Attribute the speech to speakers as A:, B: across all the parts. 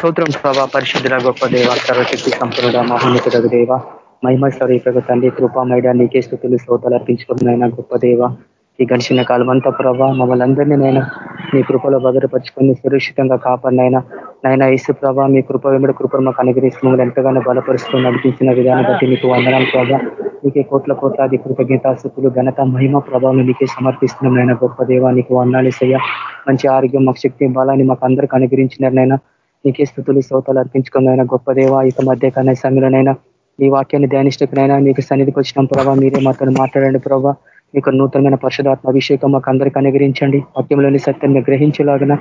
A: స్తోత్రం ప్రభా పరిశుద్ధుల గొప్ప దేవ సర్వశక్తి సంపన్నుడ మహోన్నతుడ దేవ మహిమ స్వరూపక తండ్రి కృపామైడ నీకే స్థుతులు శ్రోతలు అర్పించుకున్నైనా గొప్ప దేవ ఈ గడిచిన కాలం అంతా ప్రభా మమ్మల్ని అందరినీ నేను మీ కృపలో భద్రపరుచుకొని సురక్షితంగా కాపాడినైనా నైనా ఇసు ప్రభా మీ కృప వెంబడి కృపను మాకు అనుగ్రహిస్తూ మమ్మల్ని ఎంతగానో బలపరుస్తూ నడిపించిన విధానం బట్టి మీకు వందనాలు ప్రభా నీకే కోట్ల కోట్లాది కృతజ్ఞతాశక్తులు ఘనత మహిమ ప్రభావం నీకే సమర్పిస్తున్నాం నైనా గొప్ప దేవ నీకు వందాలేసయ్యా మంచి ఆరోగ్యం మాకు శక్తి బలాన్ని మాకు అందరికి అనుగ్రహించినారనైనా నీకే స్థుతులు శ్రోతలు అర్పించుకున్నైనా గొప్ప దేవ ఇక మధ్య కన్నా సమయంలోనైనా ఈ వాక్యాన్ని ధ్యానిష్టకునైనా మీకు సన్నిధికి వచ్చిన ప్రభావ మీరే మాతో మాట్లాడండి ప్రభావ మీకు నూతనమైన పరిశుధాత్మ అభిషేకం మాకు అందరికీ అనుగ్రహించండి. వాక్యంలోని సత్యాన్ని గ్రహించలాగిన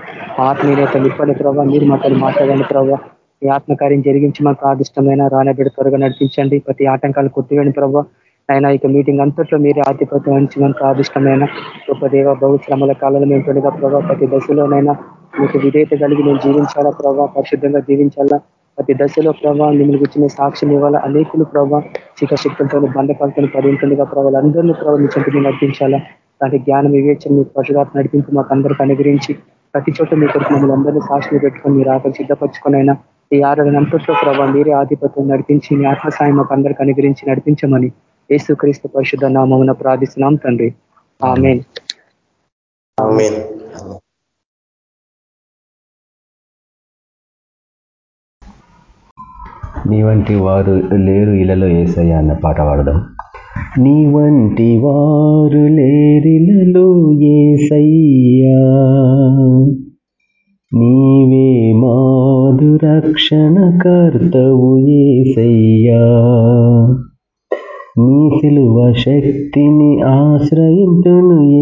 A: ఆత్మీయత నిప్పని ప్రభావ మీరు మాతో మాట్లాడండి ప్రభావ ఈ ఆత్మకార్యం జరిగించి మాకు ఆదిష్టమైన రానబెడి త్వరగా నడిపించండి. ప్రతి ఆటంకాలు కొట్టివేయండి ప్రభావ అయినా ఇక మీటింగ్ అంతట్లో మీరే ఆధిపత్యం వహించడానికి ఆదిష్టమైన గొప్ప దేవ బహుశ్రమల కాలంలో మేము తొలిగా ప్రభావ ప్రతి దశలోనైనా మీకు విధేయత కలిగి నేను జీవించాలా ప్రభావ పరిశుద్ధంగా జీవించాలా? ప్రతి దశలో ప్రభావ మిమ్మల్ని గుర్చిన సాక్ష్యం ఇవ్వాలా? అనేకులు ప్రభావ శిఖశక్తులతో శక్తులతో బంధకాలతో ప్రభావాలు అందరినీ ప్రభావ మీ నడిపించాలా? దాని జ్ఞానం వివేచన మీ పశురాత్మ నడిపించి మాకు అందరికీ అనుగ్రహించి ప్రతి చోట మీ కొరకు మమ్మల్ని అందరినీ సాక్షులు పెట్టుకొని మీరు ఆకలి సిద్ధపరచుకునైనా ఈ ఆరాధన ప్రభావ మీరే ఆధిపత్యం నడిపించి మీ ఆత్మసాయం మాకు అందరికీ అనుగ్రహించి నడిపించమని యేసు క్రీస్తు పరిశుద్ధ నామమున ప్రార్థిస్తున్నాం తండ్రి. ఆమె
B: నీ వంటి వారు లేరు ఇలలో ఏసయ్య అన్న పాట పాడదాం. నీ వంటి వారు లేరిలలో ఏసయ్యా. నీవే మాధు రక్షణ కర్తవు ఏసయ్యా. నీ సిలువ శక్తిని ఆశ్రయించును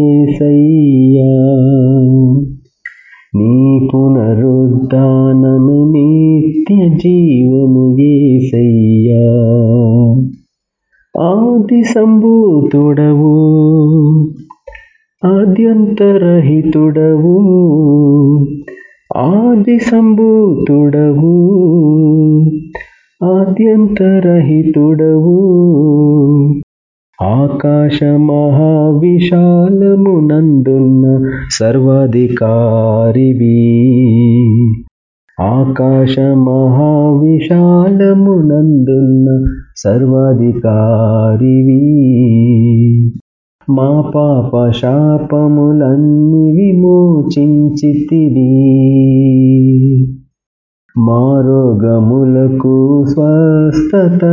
B: ఆద్యంతరహితుడవు ఆది సంభూతుడవు. ఆద్యంతరహితుడవు. ఆకాశ మహావిశాలమునందున్న సర్వాధికారివి. ఆకాశ మహావిశాలమునందున్న సర్వాధికారివి. మా పాప శాపములన్నీ విమోచించితివి. మా రోగములకు స్వస్థత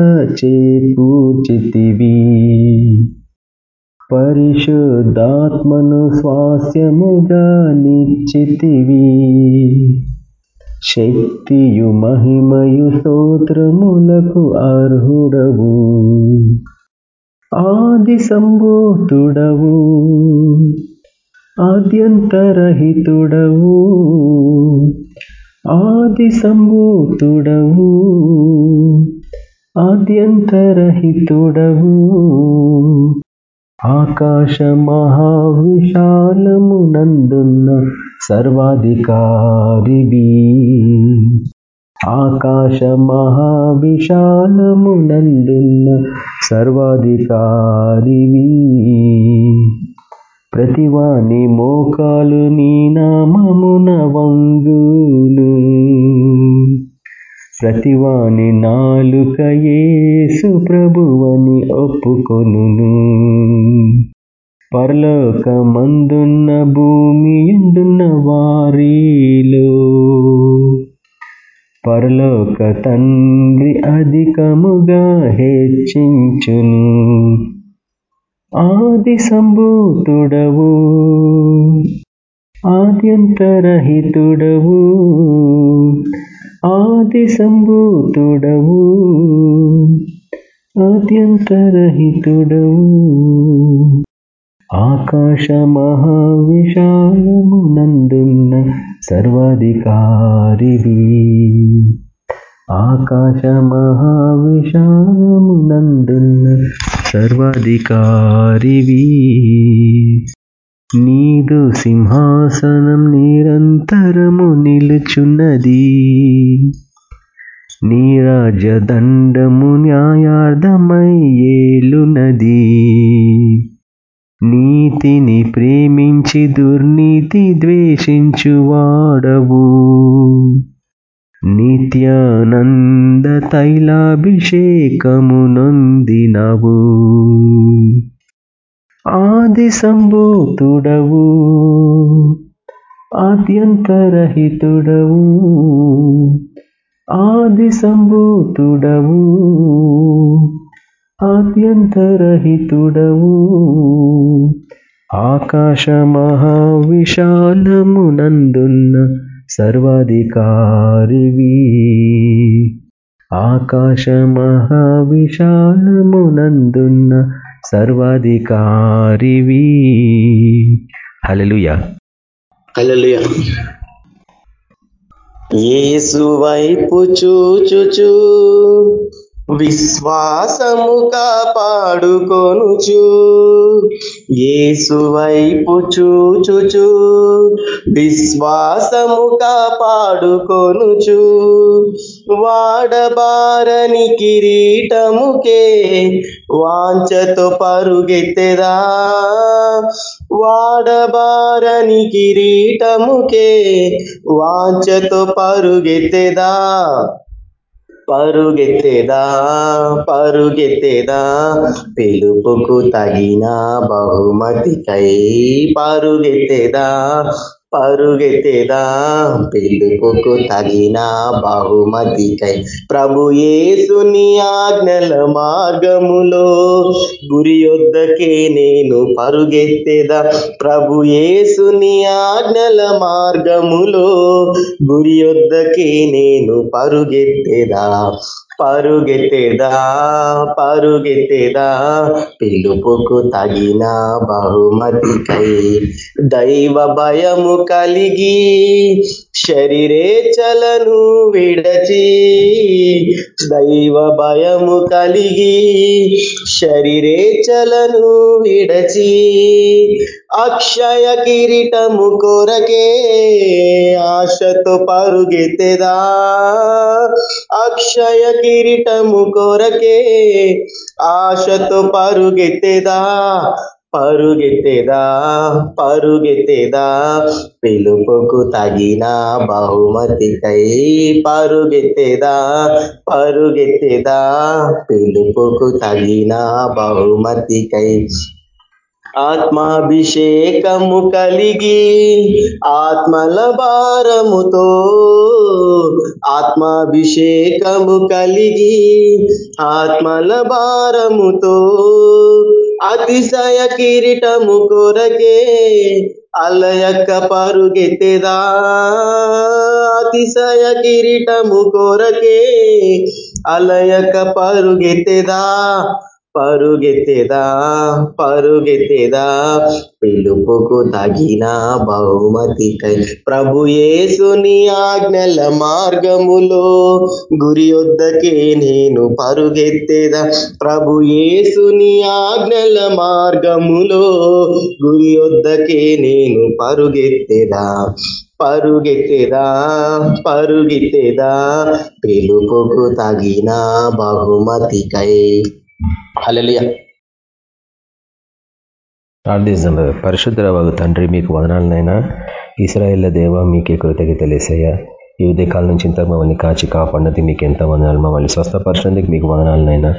B: చేకూర్చితివి. పరిశుద్ధాత్మను స్వాస్యముగా నిచ్చితివి. శక్తియు మహిమయు స్తోత్రములకు అర్హుడవు. ఆది సంభూతుడవు ఆద్యంతరహితుడవు ఆది సంభూతుడవు ఆద్యంతరహితుడవు. ఆకాశ మహావిశాలమునందున్న సర్వాధికారివి ఆకాశ మహావిశాలమునందున్న సర్వాధికారివి. ప్రతివాని మోకాలు నీ నామమున వంగును. ప్రతివాని నాలుక యేసు ప్రభువని ఒప్పుకొనును. పరలోకమందున్న భూమి ఎందున్న వారి పరలోక తండ్రి అధికముగా హెచ్చించును. ఆది సంభూతుడవు ఆద్యంతరహితుడవు ఆది సంభూతుడవు ఆద్యంతరహితుడవు. ఆకాశ మహావిశాలమునందున్న సర్వాధికారివి. ఆకాశ మహావిశాలమునందున్న సర్వాధికారివి. నీదు సింహాసనం నిరంతరము నిలుచున్నది. నీ రాజదండము న్యాయార్థమై ఏలునది నీతిని ప్రేమించి దుర్నీతి ద్వేషించువాడవు. నిత్యానంద తైలాభిషేకము నొందినవు. ఆది సంభూతుడవు ఆద్యంతరహితుడవు. ఆది సంభూతుడవు ఆద్యంతరహితుడవు. ఆకాశ మహావిశాలమునందున్న సర్వాధికారివి. ఆకాశ మహావిశాలమునందున్న సర్వాధికారివి. హల్లెలూయా.
C: హల్లెలూయా. ఏసు వైపు చూచుచూ విశ్వాసము కాపాడుకొనుచు. యేసు వైపు చూచుచు. విశ్వాసము కాపాడుకొనుచు. వాడబారని కిరీటముకే వాంచతో పరుగెత్తెదా. వాడబారని కిరీటముకే వాంచతో పరుగెత్తెదా. పరుగెత్తేదా? పరుగెత్తేదా? పిలుపుకు తగిన బహుమతికై పరుగెత్తేదా? పరుగెత్తేదా. పిలుపుకు తగిన బహుమతికై. ప్రభు యేసుని ఆజ్ఞల మార్గములో గురి యొద్దకే నేను పరుగెత్తేదా. ప్రభు యేసుని ఆజ్ఞల మార్గములో గురియొద్దకే నేను పరుగెత్తేదా. పరుగెత్తేదా పరుగెత్తేదా? పిలుపుకు తగిన బహుమతికై దైవ భయము కలిగి శరీరేచలను విడచి దైవ భయము కలిగి శరీరేచలను విడచి అక్షయ కిరీటము కొరకే ఆశతో పరుగెత్తెదా అక్షయ కిరీటము కొరకే ఆశతో పరుగెత్తెదా పరుగెత్తేదా పరుగెత్తేదా పిలుపుకు తగిన బహుమతికై పరుగెత్తేదా పరుగెత్తేదా పిలుపుకు తగిన బహుమతికై ఆత్మాభిషేకము కలిగి ఆత్మల భారముతో ఆత్మాభిషేకము కలిగి ఆత్మల భారముతో అతిశయ కిరీటము కొరకే అలయక్క పరుగెత్తెదా? అతిశయ కిరీటము కొరకే అలయక పరుగెత్తెదా? పరుగెత్తెదా? పరుగెత్తెదా? పిలుపుకు తగిన బహుమతికై ప్రభు యేసుని ఆజ్ఞల మార్గములో గురి వద్దకే నేను పరుగెత్తేదా? ప్రభుయేసుని ఆజ్ఞల మార్గములో గురి వద్దకే నేను పరుగెత్తేదా? పరుగెత్తేదా? పరుగెత్తేదా? పిలుపుకు తగిన బహుమతికై హల్లెలూయా.
B: ప్రార్థిస్తాం పరిశుద్ధ తండ్రి మీకు వదనాలనైనా ఇస్రాయేళ్ళ దేవ మీకే కృతజ్ఞతలేసయ్యా ఈ ఉదయకాలం నుంచి ఇంత మమ్మల్ని కాచి కాపాడినది మీకు ఎంత వదనాలు. మమ్మల్ని స్వస్థపరచినందుకు మీకు వదనాలనైనా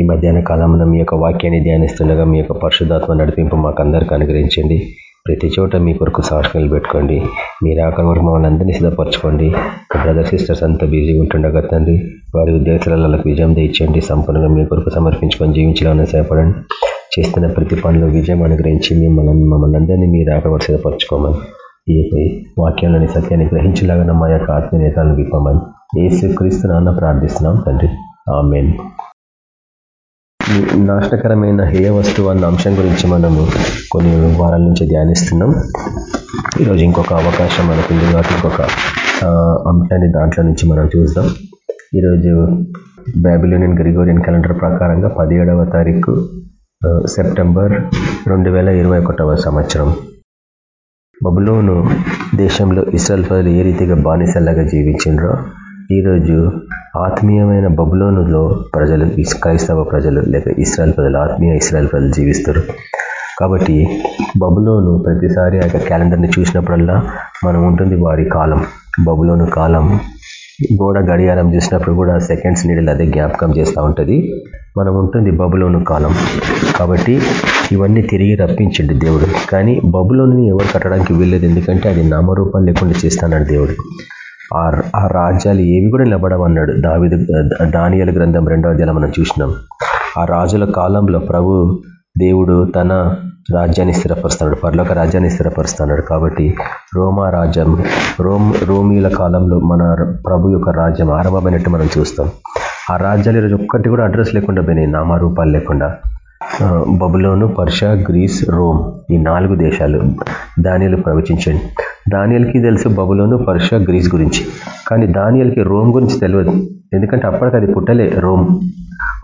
B: ఈ మధ్యాహ్న కాలంలో మీ యొక్క వాక్యాన్ని ధ్యానిస్తుండగా మీ యొక్క పరిశుధాత్మ నడిపింపు మాకు అందరికీ అనుగ్రహించండి. ప్రతి చోట మీ కొరకు సాక్షులు పెట్టుకోండి. మీరు ఆకలి వరకు మమ్మల్ని అందరినీ సిద్ధపరచుకోండి. బ్రదర్ సిస్టర్స్ అంతా బిజీగా ఉంటుండగా తండ్రి వారి ఉద్యోగాలకు విజయం తెచ్చండి సంపూర్ణంగా మీ కొరకు సమర్పించుకొని జీవించాలని సేపడండి చేస్తున్న ప్రతి పనిలో విజయం అనుగ్రహించి మిమ్మల్ని మమ్మల్ని అందరినీ మీరు ఆకలి సిద్ధపరచుకోమని ఈ వాక్యాలని సత్యాన్ని గ్రహించలాగా మా యొక్క ఆత్మీయతలను విప్పమని ఏసు క్రీస్తు నాన్న ప్రార్థిస్తున్నాం తండ్రి. ఆమెన్. నాశనకరమైన హేయ వస్తువు అన్న అంశం గురించి మనము కొన్ని వారాల నుంచి ధ్యానిస్తున్నాం. ఈరోజు ఇంకొక అవకాశం మనకు కాబట్టి ఇంకొక అంశాన్ని దాంట్లో నుంచి మనం చూద్దాం. ఈరోజు బ్యాబిలోనియన్ గ్రిగోరియన్ క్యాలెండర్ ప్రకారంగా పదిహేడవ తారీఖు సెప్టెంబర్ రెండు వేల ఇరవై ఒకటవ సంవత్సరం. బబులోను దేశంలో ఇస్రాయల్ ప్రజలు ఏ రీతిగా బానిసల్లాగా జీవించిండ్రో ఈరోజు ఆత్మీయమైన బబులోనులో ప్రజలు క్రైస్తవ ప్రజలు లేక ఇస్రాయల్ ప్రజలు ఆత్మీయ ఇస్రాయల్ ప్రజలు జీవిస్తారు. కాబట్టి బబులోను ప్రతిసారి ఆ క్యాలెండర్ని చూసినప్పుడల్లా మనం ఉంటుంది వారి కాలం బబులోను కాలం. గోడ గడియారం చూసినప్పుడు కూడా సెకండ్స్ నీడలు అదే జ్ఞాపకం చేస్తూ ఉంటుంది. మనం ఉంటుంది బబులోను కాలం. కాబట్టి ఇవన్నీ తిరిగి రప్పించండి దేవుడు. కానీ బబులోని ఎవరు కట్టడానికి వీల్లేదు. ఎందుకంటే అది నామరూపాలు లేకుండా చేస్తాడు దేవుడు. ఆ రాజ్యాలు ఏవి కూడా నిలబడమన్నాడు దావిద దానియల గ్రంథం రెండవ అధ్యాయం మనం చూసినాం. ఆ రాజుల కాలంలో ప్రభు దేవుడు తన రాజ్యాన్ని స్థిరపరుస్తున్నాడు పర్లోక రాజ్యాన్ని స్థిరపరుస్తున్నాడు కాబట్టి రోమా రాజ్యం రోమ్ రోమిల కాలంలో మన ప్రభు యొక్క రాజ్యం ఆరంభమైనట్టు మనం చూస్తాం. ఆ రాజ్యాలు ఈరోజు ఒక్కటి కూడా అడ్రస్ లేకుండా పోయినాయి నామారూపాలు లేకుండా. బబులోను పర్ష గ్రీస్ రోమ్ ఈ నాలుగు దేశాలు దానియలు ప్రవచించండి దానియల్కి తెలుసు బబులోను పర్ష గ్రీస్ గురించి. కానీ దానియల్కి రోమ్ గురించి తెలియదు ఎందుకంటే అప్పటికి అది పుట్టలే రోమ్.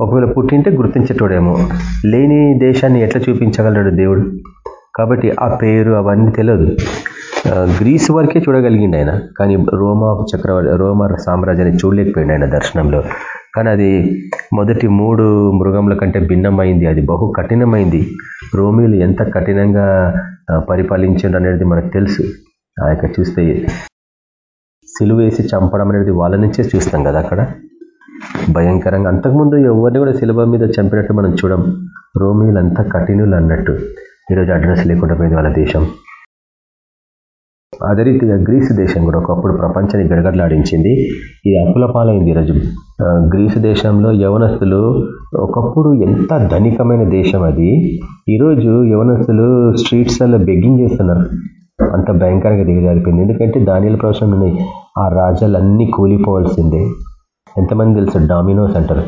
B: ఒకవేళ పుట్టింటే గుర్తించేటోడేమో. లేని దేశాన్ని ఎట్లా చూపించగలడు దేవుడు? కాబట్టి ఆ పేరు అవన్నీ తెలియదు గ్రీస్ వరకే చూడగలిగిండు ఆయన. కానీ రోమా చక్రవర్తి రోమా సామ్రాజ్యాన్ని చూడలేకపోయింది ఆయన దర్శనంలో. కానీ అది మొదటి మూడు మృగముల కంటే భిన్నమైంది. అది బహు కఠినమైంది. రోమిలు ఎంత కఠినంగా పరిపాలించారు అనేది మనకు తెలుసు. ఆ యొక్క చూస్తే సిలువేసి చంపడం అనేది వాళ్ళ నుంచే చూస్తాం కదా అక్కడ. భయంకరంగా. అంతకుముందు ఎవరిని కూడా సిలువ మీద చంపినట్టు మనం చూడం. రోమిలు అంత కఠినులు అన్నట్టు. ఈరోజు అడ్రస్ లేకుండా పోయింది వాళ్ళ దేశం. అదే రీతిగా గ్రీసు దేశం కూడా ఒకప్పుడు ప్రపంచాన్ని గడగడలాడించింది. ఇది అప్పుల పాలైంది ఈరోజు గ్రీసు దేశంలో యవనస్తులు ఒకప్పుడు ఎంత ధనికమైన దేశం అది. ఈరోజు యవనస్తులు స్ట్రీట్స్లలో బెగ్గింగ్ చేస్తున్నారు. అంత భయంకరంగా దిగజారిపోయింది. ఎందుకంటే దానిల ప్రవేశం ఉన్నాయి ఆ రాజ్యాలన్నీ కూలిపోవాల్సిందే. ఎంతమంది తెలుసు? డామినోస్ అంటారు.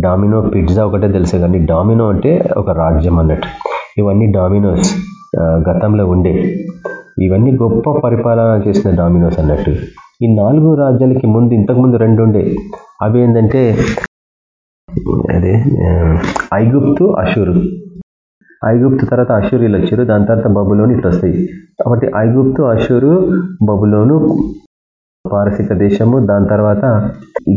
B: డామినో పిజ్జా ఒకటే తెలుసు కానీ డామినో అంటే ఒక రాజ్యం అన్నట్టు. ఇవన్నీ డామినోస్ గతంలో ఉండే. ఇవన్నీ గొప్ప పరిపాలన చేసిన డామినోస్ అన్నట్టు. ఈ నాలుగు రాజ్యాలకి ముందు ఇంతకుముందు రెండు ఉండే. అవి ఏంటంటే అదే ఐగుప్తు అషూరు. ఐగుప్తు తర్వాత అషూరీలు వచ్చారు దాని తర్వాత బబులోని ఇట్లా వస్తాయి కాబట్టి ఐగుప్తు అషూరు బబులోను పారసిక దేశము దాని తర్వాత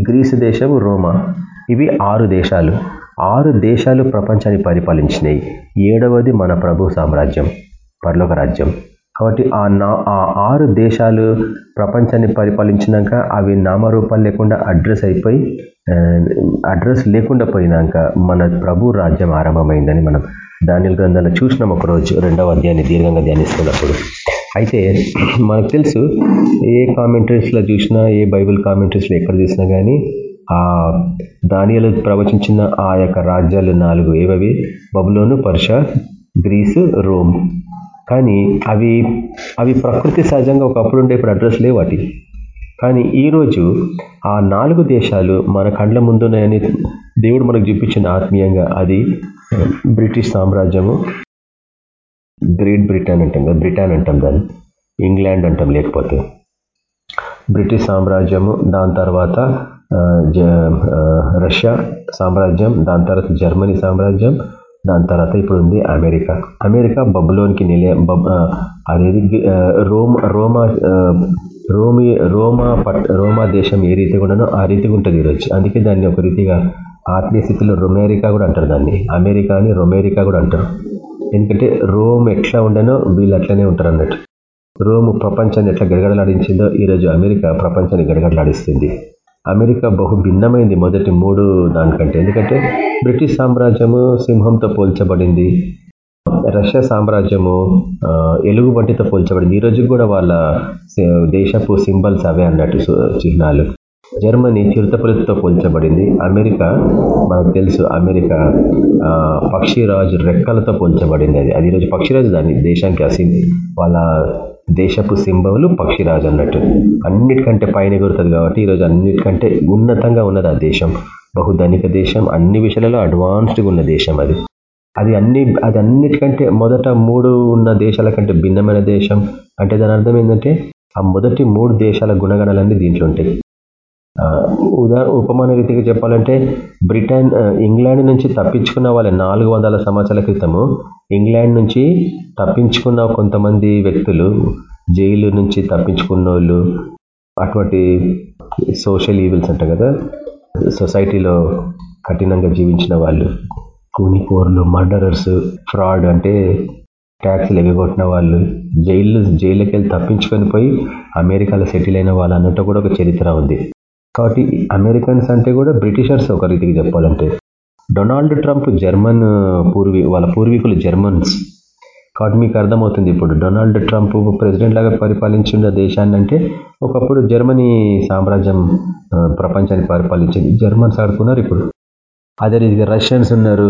B: గ్రీసు దేశము రోమా. ఇవి ఆరు దేశాలు. ఆరు దేశాలు ప్రపంచాన్ని పరిపాలించినాయి. ఏడవది మన ప్రభు సామ్రాజ్యం పర్లోక రాజ్యం. కాబట్టి ఆ నా ఆ ఆరు దేశాలు ప్రపంచాన్ని పరిపాలించినాక అవి నామరూపాలు లేకుండా అడ్రస్ అయిపోయి అడ్రస్ లేకుండా పోయినాక మన ప్రభు రాజ్యం ఆరంభమైందని మనం దాని గ్రంథాలు చూసినాం ఒకరోజు రెండవ అధ్యాయాన్ని దీర్ఘంగా ధ్యానిస్తున్నప్పుడు. అయితే మనకు తెలుసు ఏ కామెంటరీస్లో చూసినా ఏ బైబిల్ కామెంటరీస్లో ఎక్కడ చూసినా కానీ ఆ దానియలు ప్రవచించిన ఆ యొక్క రాజ్యాలు నాలుగు ఏవవి? బబులోను పర్ష గ్రీసు రోమ్. కానీ అవి అవి ప్రకృతి సహజంగా ఒకప్పుడు ఉండే ఇప్పుడు అడ్రస్ లేవు వాటి. కానీ ఈరోజు ఆ నాలుగు దేశాలు మన కండ్ల ముందున్నాయని దేవుడు మనకు చూపించిన ఆత్మీయంగా అది బ్రిటిష్ సామ్రాజ్యము గ్రేట్ బ్రిటన్ అంటాం కదా బ్రిటన్ అంటాం దాన్ని ఇంగ్లాండ్ అంటాం లేకపోతే. బ్రిటిష్ సామ్రాజ్యము దాని తర్వాత రష్యా సామ్రాజ్యం దాని తర్వాత జర్మనీ సామ్రాజ్యం దాని తర్వాత ఇప్పుడు ఉంది అమెరికా. అమెరికా బబులోనికి నిలయం అదేది రోమ్ రోమా రోమి రోమా పట్ రోమా దేశం ఏ రీతిగా ఉండనో ఆ రీతిగా ఉంటుంది ఈరోజు. అందుకే దాన్ని ఒక రీతిగా ఆత్మీయ స్థితిలో రొమేరికా కూడా అంటారు దాన్ని. అమెరికా అని రొమేరికా కూడా అంటారు. ఎందుకంటే రోమ్ ఎట్లా ఉండనో వీళ్ళు అట్లనే ఉంటారు అన్నట్టు. రోమ్ ప్రపంచాన్ని ఎట్లా గడగడలాడించిందో ఈరోజు అమెరికా ప్రపంచాన్ని గడగడలాడిస్తుంది. అమెరికా బహు భిన్నమైంది మొదటి మూడు దానికంటే. ఎందుకంటే బ్రిటిష్ సామ్రాజ్యము సింహంతో పోల్చబడింది. రష్యా సామ్రాజ్యము ఎలుగు వంటితో పోల్చబడింది. ఈరోజు కూడా వాళ్ళ దేశపు సింబల్స్ అవే అన్నట్టు చిహ్నాలు. జర్మనీ చిరుతపులతో పోల్చబడింది. అమెరికా మనకు తెలుసు అమెరికా పక్షిరాజు రెక్కలతో పోల్చబడింది అది. అది ఈరోజు పక్షిరాజు దాన్ని దేశానికి అసింది వాళ్ళ దేశపు సింబలు పక్షిరాజు అన్నట్టు. అన్నిటికంటే పైన ఎగురుతుంది కాబట్టి ఈరోజు అన్నిటికంటే ఉన్నతంగా ఉన్నది ఆ దేశం. బహుధనిక దేశం అన్ని విషయాలలో అడ్వాన్స్డ్గా ఉన్న దేశం అది. అది అన్ని అది అన్నిటికంటే మొదట మూడు ఉన్న దేశాల కంటే భిన్నమైన దేశం. అంటే దాని అర్థం ఏంటంటే ఆ మొదటి మూడు దేశాల గుణగణాలన్నీ దీంట్లో ఉంటాయి. ఉదా ఉపమాన రీతిగా చెప్పాలంటే బ్రిటన్ ఇంగ్లాండ్ నుంచి తప్పించుకున్న వాళ్ళ నాలుగు వందల సంవత్సరాల క్రితము ఇంగ్లాండ్ నుంచి తప్పించుకున్న కొంతమంది వ్యక్తులు జైలు నుంచి తప్పించుకున్న వాళ్ళు అటువంటి సోషల్ ఈవిల్స్ అంట కదా సొసైటీలో కఠినంగా జీవించిన వాళ్ళు కూనిపోర్లు మర్డరర్స్ ఫ్రాడ్ అంటే ట్యాక్స్లు ఎగగొట్టిన వాళ్ళు జైలు జైలుకి వెళ్ళి తప్పించుకొని పోయి అమెరికాలో సెటిల్ అయిన వాళ్ళు అన్నట్టు కూడా ఒక చరిత్ర ఉంది. కాబట్టి అమెరికన్స్ అంటే కూడా బ్రిటిషర్స్ ఒక రీతికి చెప్పాలంటే. డొనాల్డ్ ట్రంప్ జర్మన్ పూర్వీ వాళ్ళ పూర్వీకులు జర్మన్స్. కాబట్టి మీకు అర్థమవుతుంది ఇప్పుడు డొనాల్డ్ ట్రంప్ ప్రెసిడెంట్ లాగా పరిపాలించిన దేశాన్ని అంటే ఒకప్పుడు జర్మనీ సామ్రాజ్యం ప్రపంచాన్ని పరిపాలించింది. జర్మన్స్ ఆడుకున్నారు ఇప్పుడు. అదే రీతిగా రష్యన్స్ ఉన్నారు.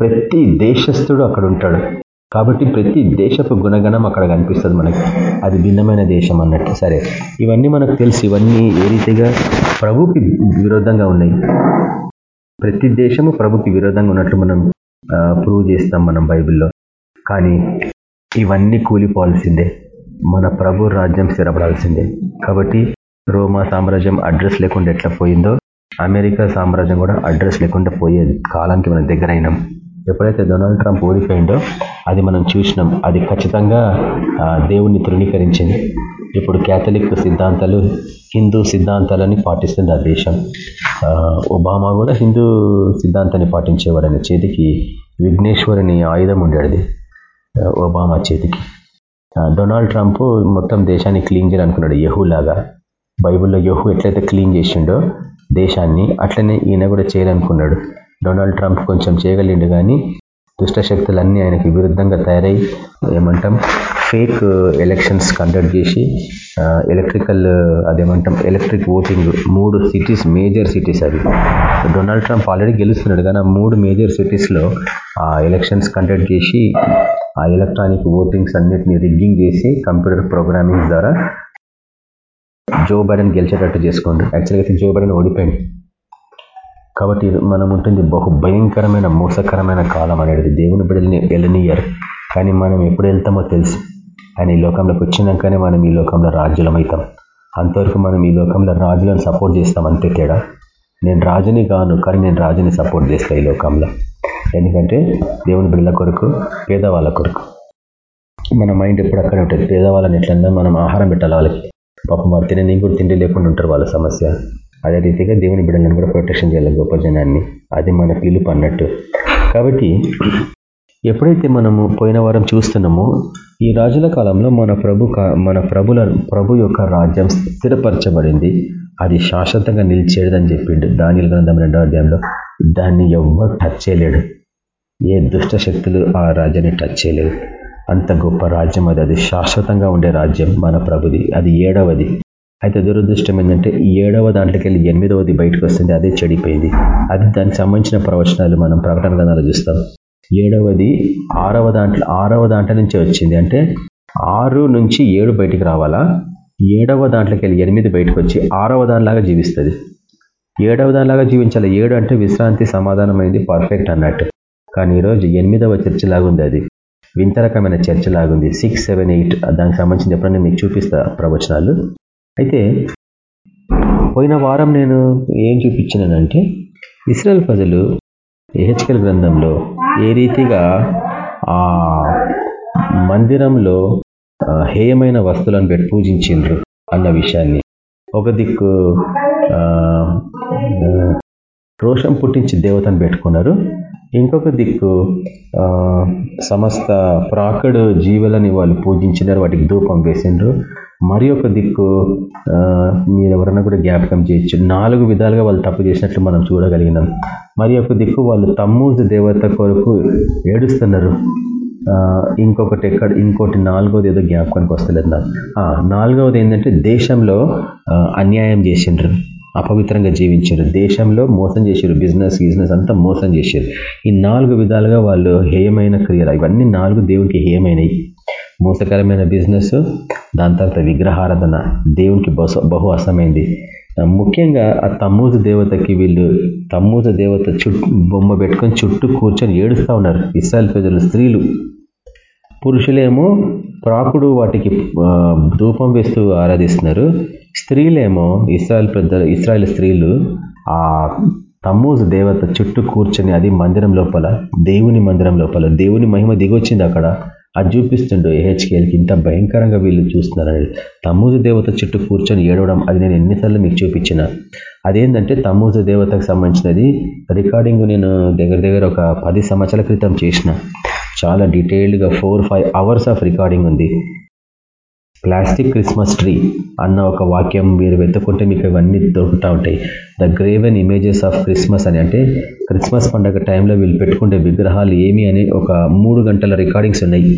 B: ప్రతి దేశస్థుడు అక్కడ ఉంటాడు. కాబట్టి ప్రతి దేశపు గుణగణం అక్కడ కనిపిస్తుంది మనకి. అది భిన్నమైన దేశం అన్నట్టు. సరే ఇవన్నీ మనకు తెలుసు. ఇవన్నీ ఏ రీతిగా ప్రభుకి విరోధంగా ఉన్నాయి? ప్రతి దేశము ప్రభుకి విరోధంగా ఉన్నట్లు మనం ప్రూవ్ చేస్తాం మనం బైబిల్లో. కానీ ఇవన్నీ కూలిపోవాల్సిందే. మన ప్రభు రాజ్యం స్థిరపడాల్సిందే. కాబట్టి రోమా సామ్రాజ్యం అడ్రస్ లేకుండా ఎట్లా పోయిందో అమెరికా సామ్రాజ్యం కూడా అడ్రస్ లేకుండా పోయే కాలానికి మనం దగ్గర అయినాం ఎప్పుడైతే డొనాల్డ్ ట్రంప్ ఓడిపోయిందో అది మనం చూసినాం. అది ఖచ్చితంగా దేవుణ్ణి తృణీకరించింది. ఇప్పుడు క్యాథలిక్ సిద్ధాంతాలు హిందూ సిద్ధాంతాలని పాటిస్తుంది ఆ దేశం. ఒబామా కూడా హిందూ సిద్ధాంతాన్ని పాటించేవాడని చేతికి విఘ్నేశ్వరుని ఆయుధం ఉండేది ఒబామా చేతికి. డొనాల్డ్ ట్రంప్ మొత్తం దేశాన్ని క్లీన్ చేయాలనుకున్నాడు యహూలాగా బైబుల్లో యహు ఎట్లయితే క్లీన్ చేసిండో దేశాన్ని అట్లనే ఈయన కూడా చేయాలనుకున్నాడు. డొనాల్డ్ ట్రంప్ కొంచెం చేయగలిండు కానీ దుష్టశక్తులన్నీ ఆయనకి విరుద్ధంగా తయారై ఏమంటాం ఫేక్ ఎలక్షన్స్ కండక్ట్ చేసి ఎలక్ట్రికల్ అదేమంటాం ఎలక్ట్రిక్ ఓటింగ్ మూడు సిటీస్ మేజర్ సిటీస్ అవి. డొనాల్డ్ ట్రంప్ ఆల్రెడీ గెలుస్తున్నాడు కానీ ఆ మూడు మేజర్ సిటీస్లో ఆ ఎలక్షన్స్ కండక్ట్ చేసి ఆ ఎలక్ట్రానిక్ ఓటింగ్స్ అన్నిటిని రిగ్గింగ్ చేసి కంప్యూటర్ ప్రోగ్రామింగ్ ద్వారా జో బైడెన్ గెలిచేటట్టు చేసుకోండి. యాక్చువల్గా అయితే జో బైడెన్ ఓడిపోయింది కాబట్టి మనం ఉంటుంది బహు భయంకరమైన మోసకరమైన కాలం అనేది. దేవుని బిడ్డల్ని వెళ్ళనియరు. కానీ మనం ఎప్పుడు వెళ్తామో తెలుసు. ఆయన ఈ లోకంలోకి వచ్చినాకనే మనం ఈ లోకంలో రాజ్యులమవుతాం అంతవరకు మనం ఈ లోకంలో రాజులను సపోర్ట్ చేస్తాం. అంతే తేడా. నేను రాజుని కాను కానీ నేను రాజుని సపోర్ట్ చేస్తాను ఈ లోకంలో. ఎందుకంటే దేవుని బిడ్డల కొరకు పేదవాళ్ళ కొరకు. మన మైండ్ ఎప్పుడు అక్కడ ఉంటుంది. పేదవాళ్ళని ఎట్లన్నా మనం ఆహారం పెట్టాలి వాళ్ళకి. పాపం వారు తినే కూడా తిండి లేకుండా ఉంటారు వాళ్ళ సమస్య. అదే రీతిగా దేవుని బిడ్డలను కూడా ప్రొటెక్షన్ చేయాలి గొప్ప జనాన్ని. అది మన పిలుపు అన్నట్టు. కాబట్టి ఎప్పుడైతే మనము పోయిన వారం చూస్తున్నామో ఈ రాజుల కాలంలో మన ప్రభు మన ప్రభుల ప్రభు యొక్క రాజ్యం స్థిరపరచబడింది. అది శాశ్వతంగా నిలిచేదని చెప్పిండు దాని గ్రంథం రెండవ అధ్యాయంలో. దాన్ని ఎవ్వరు టచ్ చేయలేడు. ఏ దుష్ట శక్తులు ఆ రాజ్యాన్ని టచ్ చేయలేవు. అంత గొప్ప రాజ్యం అది. అది శాశ్వతంగా ఉండే రాజ్యం మన ప్రభుది. అది ఏడవది. అయితే దురదృష్టం ఏంటంటే ఏడవ దాంట్లోకి వెళ్ళి ఎనిమిదవది బయటకు వస్తుంది అదే చెడిపోయింది. అది దానికి సంబంధించిన ప్రవచనాలు మనం ప్రకటన గ్రంథాలు చూస్తాం. ఏడవది ఆరవ దాంట్లో ఆరవ దాంట్లో నుంచి వచ్చింది. అంటే ఆరు నుంచి ఏడు బయటికి రావాలా? ఏడవ దాంట్లోకి వెళ్ళి ఎనిమిది బయటకు వచ్చి ఆరవ దానిలాగా జీవిస్తుంది. ఏడవ దానిలాగా జీవించాలి? ఏడు అంటే విశ్రాంతి సమాధానమైంది పర్ఫెక్ట్ అన్నట్టు. కానీ ఈరోజు ఎనిమిదవ చర్చ లాగుంది అది. వింత రకమైన చర్చ లాగుంది సిక్స్ సెవెన్ ఎయిట్ దానికి సంబంధించిన ఎప్పుడన్నా మీకు చూపిస్తా ప్రవచనాలు? అయితే పోయిన వారం నేను ఏం చూపించినానంటే ఇస్రాయల్ ప్రజలు ఏహెచ్కల్ గ్రంథంలో ఏ రీతిగా ఆ మందిరంలో హేయమైన వస్తువులను పెట్టి పూజించిండ్రు అన్న విషయాన్ని. ఒక దిక్కు రోషం పుట్టించి దేవతను పెట్టుకున్నారు. ఇంకొక దిక్కు సమస్త ప్రాకడు జీవులని వాళ్ళు పూజించినారు వాటికి ధూపం వేసిండ్రు. మరి ఒక దిక్కు మీరు ఎవరన్నా కూడా జ్ఞాపకం చేయొచ్చు. నాలుగు విధాలుగా వాళ్ళు తప్పు చేసినట్లు మనం చూడగలిగినాం. మరి ఒక దిక్కు వాళ్ళు తమ్మూజు దేవత కొరకు ఏడుస్తున్నారు. ఇంకొకటి ఎక్కడ ఇంకోటి నాలుగోది ఏదో జ్ఞాపకానికి వస్తలేదు నాలుగవది ఏంటంటే దేశంలో అన్యాయం చేసిండ్రు అపవిత్రంగా జీవించారు దేశంలో మోసం చేశారు బిజినెస్ బిజినెస్ అంతా మోసం చేశారు ఈ నాలుగు విధాలుగా వాళ్ళు హేయమైన క్రియలు ఇవన్నీ నాలుగు దేవునికి హేయమైనవి మోసకరమైన బిజినెస్ దాని తర్వాత విగ్రహారాధన దేవునికి బహు బహు అసమైంది ముఖ్యంగా ఆ తమ్మూజు దేవతకి వీళ్ళు తమ్మూజు దేవత చుట్టూ బొమ్మ పెట్టుకొని చుట్టూ కూర్చొని ఏడుస్తూ ఉన్నారు. ఇస్రాయల్ ప్రజలు స్త్రీలు. పురుషులేమో ప్రాకుడు వాటికి ధూపం వేస్తూ ఆరాధిస్తున్నారు. స్త్రీలేమో ఇస్రాయల్ పెద్ద ఇస్రాయల్ స్త్రీలు ఆ తమ్మూజు దేవత చుట్టూ కూర్చొని అది మందిరం లోపల దేవుని మందిరం లోపల దేవుని మహిమ దిగొచ్చింది అక్కడ. అది చూపిస్తుండు ఏహెచ్కేఎల్కి ఇంత భయంకరంగా వీళ్ళు చూస్తున్నారని తమ్మూజు దేవత చుట్టూ కూర్చొని ఏడవడం అది నేను ఎన్నిసార్లు మీకు చూపించిన. అదేంటంటే తమ్మూజు దేవతకు సంబంధించినది. రికార్డింగ్ నేను దగ్గర దగ్గర ఒక పది సంవత్సరాల క్రితం చేసిన. చాలా డీటెయిల్డ్గా four five hours of recording ఉంది. ప్లాస్టిక్ క్రిస్మస్ ట్రీ అన్న ఒక వాక్యం మీరు వెతుకుంటే మీకు ఇవన్నీ దొరుకుతూ ఉంటాయి. The graven images of Christmas అని. అంటే క్రిస్మస్ పండుగ టైంలో వీళ్ళు పెట్టుకుంటే విగ్రహాలు ఏమి అని ఒక మూడు గంటల రికార్డింగ్స్ ఉన్నాయి.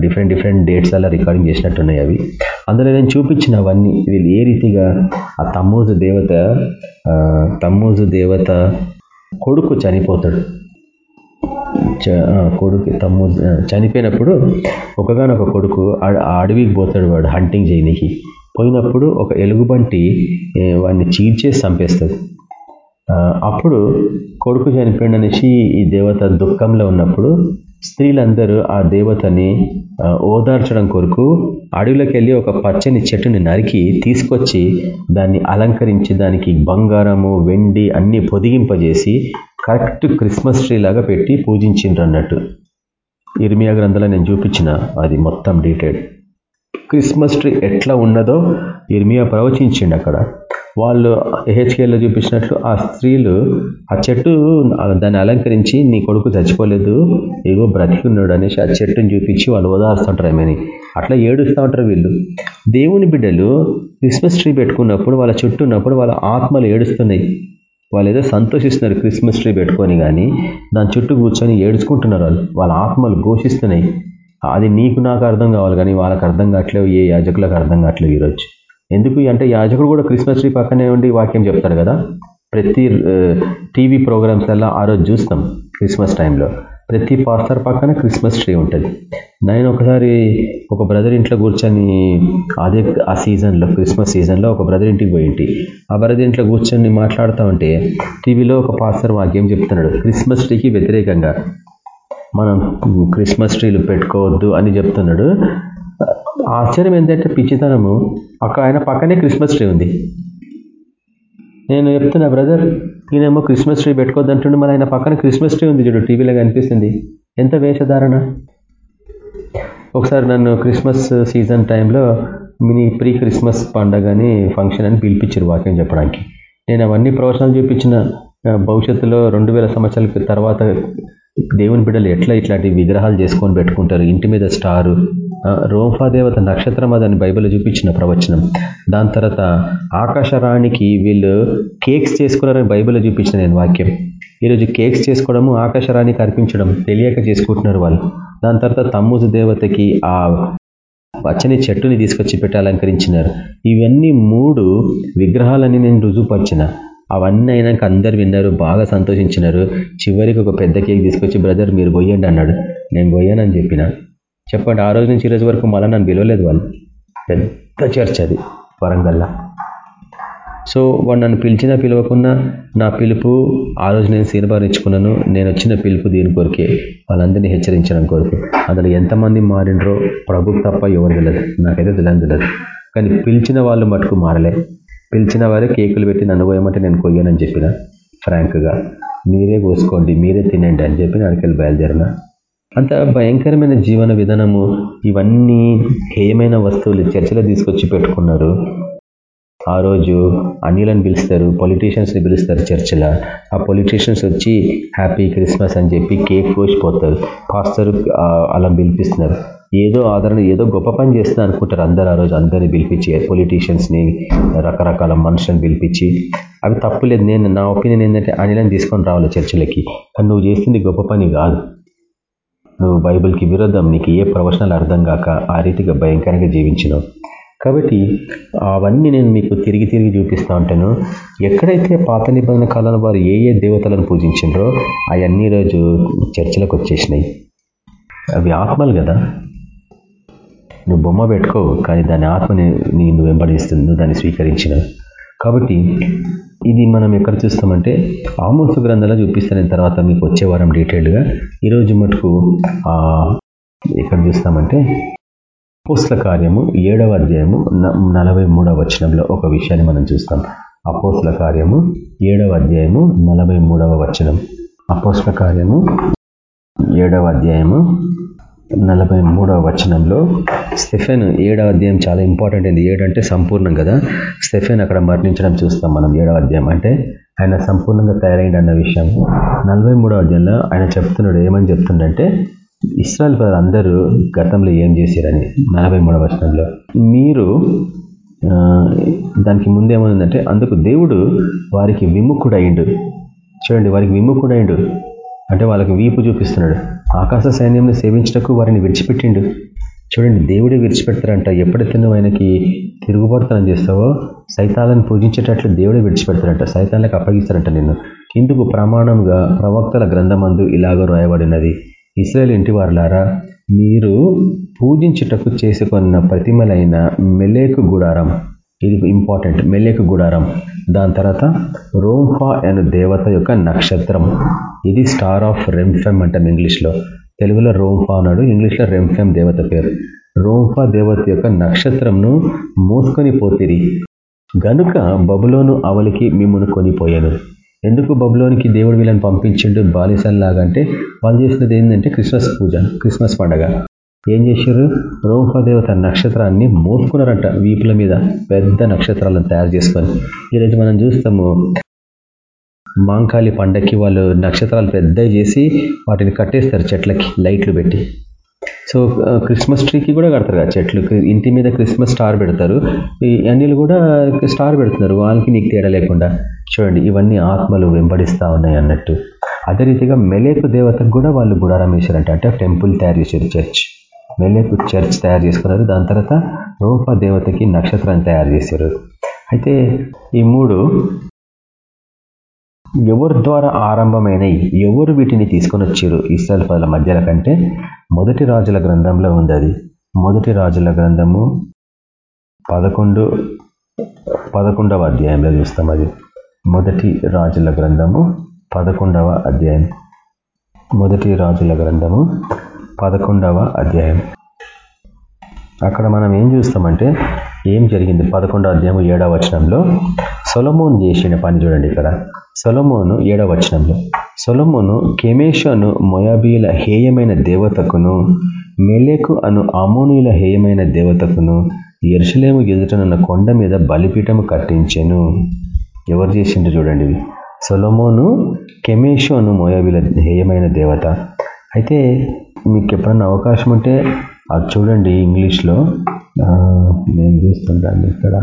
B: డిఫరెంట్ డిఫరెంట్ డేట్స్ అలా రికార్డింగ్ చేసినట్టున్నాయి అవి. అందులో నేను చూపించినవన్నీ వీళ్ళు ఏ రీతిగా ఆ తమ్మూజు దేవత తమ్మోజు దేవత కొడుకు చనిపోతాడు. కొడుకు తమ్ము చనిపోయినప్పుడు ఒకగానొక కొడుకు అడవికి పోతాడు వాడు హంటింగ్ చేయనికి. పోయినప్పుడు ఒక ఎలుగుబంటి వాడిని చీల్చేసి చంపేస్తుంది. అప్పుడు కొడుకు చనిపోయింది అనేసి ఈ దేవత దుఃఖంలో ఉన్నప్పుడు స్త్రీలందరూ ఆ దేవతని ఓదార్చడం కొరకు అడవిలోకి వెళ్ళి ఒక పచ్చని చెట్టుని నరికి తీసుకొచ్చి దాన్ని అలంకరించి దానికి బంగారము వెండి అన్ని పొదిగింపజేసి కరెక్ట్ క్రిస్మస్ ట్రీ లాగా పెట్టి పూజించిండ్రు అన్నట్టు ఇర్మియా గ్రంథంలో నేను చూపించిన అది మొత్తం డీటెయిల్. క్రిస్మస్ ట్రీ ఎట్లా ఉన్నదో ఇర్మియా ప్రవచించిండు అక్కడ వాళ్ళు హెచ్కేలో చూపించినట్లు ఆ స్త్రీలు ఆ చెట్టు దాన్ని అలంకరించి నీ కొడుకు చచ్చిపోలేదు ఏదో బ్రతికున్నాడు అనేసి ఆ చెట్టుని చూపించి వాళ్ళు ఓదారుస్తుంటారు ఆమెని. అట్లా ఏడుస్తూ ఉంటారు వీళ్ళు. దేవుని బిడ్డలు క్రిస్మస్ ట్రీ పెట్టుకున్నప్పుడు వాళ్ళ చుట్టూ ఉన్నప్పుడు వాళ్ళ ఆత్మలు ఏడుస్తున్నాయి. వాళ్ళు ఏదో సంతోషిస్తున్నారు క్రిస్మస్ ట్రీ పెట్టుకొని కానీ దాని చుట్టూ కూర్చొని ఏడుచుకుంటున్నారు వాళ్ళు. వాళ్ళ ఆత్మలు ఘోషిస్తున్నాయి. అది నీకు నాకు అర్థం కావాలి కానీ వాళ్ళకి అర్థం కావట్లేవు ఏ యాజకులకు అర్థం కావట్లేవు ఈరోజు. ఎందుకు అంటే యాజకుడు కూడా క్రిస్మస్ ట్రీ పక్కనే ఉండి వాక్యం చెప్తాడు కదా. ప్రతి టీవీ ప్రోగ్రామ్స్ అలా ఆ రోజు చూస్తాం క్రిస్మస్ టైంలో. ప్రతి పాస్టర్ పక్కన క్రిస్మస్ ట్రీ ఉంటుంది. నేను ఒకసారి ఒక బ్రదర్ ఇంట్లో కూర్చొని అదే ఆ సీజన్లో క్రిస్మస్ సీజన్లో ఒక బ్రదర్ ఇంటికి పోయింటి. ఆ బ్రదర్ ఇంట్లో కూర్చొని మాట్లాడుతూ ఉంటే టీవీలో ఒక పాస్టర్ వాక్యం చెప్తున్నాడు. క్రిస్మస్ ట్రీకి వ్యతిరేకంగా. మనం క్రిస్మస్ ట్రీలు పెట్టుకోవద్దు అని చెప్తున్నాడు. ఆశ్చర్యం ఏంటంటే పిచ్చితనము. అక్క ఆయన పక్కనే క్రిస్మస్ ట్రీ ఉంది. నేను చెప్తున్నా బ్రదర్ ఈయనేమో క్రిస్మస్ ట్రీ పెట్టుకోవద్దంటుండే మరి ఆయన పక్కన క్రిస్మస్ ట్రీ ఉంది చూడు టీవీలో కనిపిస్తుంది. ఎంత వేషధారణ? ఒకసారి నన్ను క్రిస్మస్ సీజన్ టైంలో మినీ ప్రీ క్రిస్మస్ పండగని ఫంక్షన్ అని పిలిపించారు వాక్యం చెప్పడానికి. నేను అవన్నీ ప్రవచనాలు చూపించిన భవిష్యత్తులో రెండు వేల సంవత్సరాల తర్వాత దేవుని బిడ్డలు ఎట్లా ఇట్లాంటి విగ్రహాలు చేసుకొని పెట్టుకుంటారు? ఇంటి మీద స్టారు దేవత నక్షత్రం అదని బైబిల్ చూపించిన ప్రవచనం. దాని తర్వాత ఆకాశరాణికి వీళ్ళు కేక్స్ చేసుకున్నారని బైబిల్ చూపించిన నేను వాక్యం. ఈరోజు కేక్స్ చేసుకోవడము ఆకాశరాణికి అర్పించడం తెలియక చేసుకుంటున్నారు వాళ్ళు. దాని తర్వాత తమ్ముజు దేవతకి ఆ పచ్చని చెట్టుని తీసుకొచ్చి పెట్టి అలంకరించినారు. ఇవన్నీ మూడు విగ్రహాలని నేను రుజువుపరిచిన. అవన్నీ అయినాక అందరు విన్నారు బాగా సంతోషించినారు. చివరికి ఒక పెద్ద కేక్ తీసుకొచ్చి బ్రదర్ మీరు పోయండి అన్నాడు. నేను పోయానని చెప్పిన. చెప్పండి ఆ రోజు నుంచి ఈ రోజు వరకు మళ్ళీ నన్ను పిలవలేదు వాళ్ళు. పెద్ద చర్చ అది వరంగల్లా. సో వాడు నన్ను పిలిచినా పిలవకున్నా నా పిలుపు ఆ రోజు నేను సీనబారించుకున్నాను నేను వచ్చిన పిలుపు దీని కొరికే వాళ్ళందరినీ హెచ్చరించడం కొరకు. అందులో ఎంతమంది మారినరో ప్రభు తప్ప ఎవరు తెలియదు నాకైతే తెలియదు తెలియదు. కానీ పిలిచిన వాళ్ళు మటుకు మారలే. పిలిచిన వారే కేకులు పెట్టి నన్ను పోయమంటే నేను కొయ్యానని చెప్పిన ఫ్రాంక్గా. మీరే కోసుకోండి మీరే తినండి అని చెప్పి నాడికెళ్ళి బయలుదేరిన. అంత భయంకరమైన జీవన విధానము ఇవన్నీ హేయమైన వస్తువులు చర్చలో తీసుకొచ్చి పెట్టుకున్నారు ఆ రోజు అన్యులను పిలుస్తారు పొలిటీషియన్స్ని పిలుస్తారు చర్చిలో. ఆ పొలిటీషియన్స్ వచ్చి హ్యాపీ క్రిస్మస్ అని చెప్పి కేక్ కోసిపోతారు పాస్టర్ అలా పిలిపిస్తున్నారు. ఏదో ఆదరణ ఏదో గొప్ప పని చేస్తున్నా అనుకుంటారు అందరు ఆ రోజు. అందరినీ పిలిపించి పొలిటీషియన్స్ని రకరకాల మనుషులను పిలిపించి. అవి తప్పులేదు. నేను నా ఒపీనియన్ ఏంటంటే అనిలని తీసుకొని రావాలి చర్చలకి. కానీ నువ్వు చేస్తుంది గొప్ప పని కాదు. నువ్వు బైబిల్కి విరోధం నీకు ఏ ప్రవచనాలు అర్థం కాక ఆ రీతిగా భయంకరంగా జీవించినావు కాబట్టి అవన్నీ నేను మీకు తిరిగి తిరిగి చూపిస్తూ ఉంటాను. ఎక్కడైతే పాత నిబంధన కాలంలో వారు ఏ ఏ దేవతలను పూజించిండ్రో అవన్నీ రోజు చర్చలకు వచ్చేసినాయి. అవి ఆత్మలు కదా. నువ్వు బొమ్మ పెట్టుకో కానీ దాని ఆత్మని నేను వెంబడిస్తుంది దాన్ని స్వీకరించినావు. కాబట్టి ఇది మనం ఎక్కడ చూస్తామంటే ఆమోసు గ్రంథాలు చూపిస్తాను. తర్వాత మీకు వచ్చే వారం డీటెయిల్డ్గా ఈరోజు మటుకు ఎక్కడ చూస్తామంటే అపోస్ల కార్యము ఏడవ అధ్యాయము నలభై మూడవ వచనంలో ఒక విషయాన్ని మనం చూస్తాం. అపోస్ల కార్యము ఏడవ అధ్యాయము నలభై మూడవ వచనం. అపోస్ల కార్యము ఏడవ అధ్యాయము నలభై మూడవ వచనంలో స్టెఫెన్ ఏడవ అధ్యాయం చాలా ఇంపార్టెంట్ అయింది ఏడంటే సంపూర్ణం కదా? స్టెఫెన్ అక్కడ మరణించడం చూస్తాం మనం ఏడవ అధ్యాయం. అంటే ఆయన సంపూర్ణంగా తయారైంది అన్న విషయం. నలభై మూడవ అధ్యాయంలో ఆయన చెప్తున్నాడు ఏమని చెప్తుండంటే ఇస్రాయల్ ప్రజలు అందరూ గతంలో ఏం చేశారని నలభై మూడవ వచనంలో. మీరు దానికి ముందేమనుందంటే అందుకు దేవుడు వారికి విముఖుడైండు చూడండి వారికి విముఖుడైండు అంటే వాళ్ళకి వీపు చూపిస్తున్నాడు. ఆకాశ సైన్యంని సేవించటకు వారిని విడిచిపెట్టిండు. చూడండి దేవుడే విడిచిపెడతారంట ఎప్పుడైతే నువ్వు ఆయనకి తిరుగుబడతనం చేస్తావో? సైతాలను పూజించేటట్లు దేవుడే విడిచిపెడతారంట సైతాలకు అప్పగిస్తారంట నిన్ను. ఇందుకు ప్రమాణంగా ప్రవక్తల గ్రంథమందు ఇలాగ రాయబడినది. ఇస్రాయల్ ఇంటి వారులారా మీరు పూజించుటకు చేసుకున్న ప్రతిమలైన మెలేకు గుడారం. ఇది ఇంపార్టెంట్ మెల్లెకు గుడారం. దాని తర్వాత రోంఫా అనే దేవత యొక్క నక్షత్రం. ఇది స్టార్ ఆఫ్ రెంఫెమ్ అంటాం ఇంగ్లీష్లో. తెలుగులో రోంఫా అన్నాడు ఇంగ్లీష్లో రెంఫెమ్ దేవత పేరు. రోంఫా దేవత యొక్క నక్షత్రంను మోసుకొని పోతిరి. గనుక బబులోను అవలికి మిమ్మల్ని కొనిపోయాను. ఎందుకు బబులోనికి దేవుడు వీళ్ళని పంపించిండు బాలిసల్లాగా అంటే వాళ్ళు చేసినది ఏంటంటే క్రిస్మస్ పూజ క్రిస్మస్ పండగ. ఏం చేశారు? రోంఫా దేవత నక్షత్రాన్ని మోసుకున్నారంట వీపుల మీద పెద్ద నక్షత్రాలను తయారు చేసుకొని. ఈరోజు మనం చూస్తాము మాంకాళి పండక్కి వాళ్ళు నక్షత్రాలు పెద్దవి చేసి వాటిని కట్టేస్తారు చెట్లకి లైట్లు పెట్టి. సో క్రిస్మస్ ట్రీకి కూడా కడతారు కదా చెట్లు. ఇంటి మీద క్రిస్మస్ స్టార్ పెడతారు. ఈ అన్నిలు కూడా స్టార్ పెడుతున్నారు. వాళ్ళకి నీకు తేడా లేకుండా. చూడండి ఇవన్నీ ఆత్మలు వెంబడిస్తా ఉన్నాయి అన్నట్టు. అదే రీతిగా మెలేపు దేవతకు కూడా వాళ్ళు గుడారం వేశారంట. అంటే టెంపుల్ తయారు చేశారు చర్చ్. మెలేకు చర్చ్ తయారు చేసుకున్నారు. దాని తర్వాత రూప దేవతకి నక్షత్రాన్ని తయారు చేశారు. అయితే ఈ మూడు ఎవరి ద్వారా ఆరంభమైనవి ఎవరు వీటిని తీసుకొని వచ్చారు ఇస్రాయల్ పదుల మధ్యల కంటే మొదటి రాజుల గ్రంథంలో ఉంది అది. మొదటి రాజుల గ్రంథము పదకొండు పదకొండవ అధ్యాయంలో చూస్తాం అది. మొదటి రాజుల గ్రంథము పదకొండవ అధ్యాయం. మొదటి రాజుల గ్రంథము పదకొండవ అధ్యాయం. అక్కడ మనం ఏం చూస్తామంటే ఏం జరిగింది పదకొండవ అధ్యాయం ఏడవ వచనంలో? సొలమోన్ చేసిన పని చూడండి ఇక్కడ. సొలమోను ఏడవ వచనంలో. సొలమోను కెమేషను అను మొయాబీల హేయమైన దేవతకును మెలేకు అను అమోనుల హేయమైన దేవతకును ఎరుసలేము ఎదుటనున్న కొండ మీద బలిపీఠము కట్టించెను. ఎవరు చేసిండ్రు చూడండి సొలమోను కెమేషోను అను మోయాబీల హేయమైన దేవత. అయితే మీకు ఎప్పుడన్నా అవకాశం ఉంటే అది చూడండి ఇంగ్లీష్లో. నేను చూస్తుంటాను ఇక్కడ.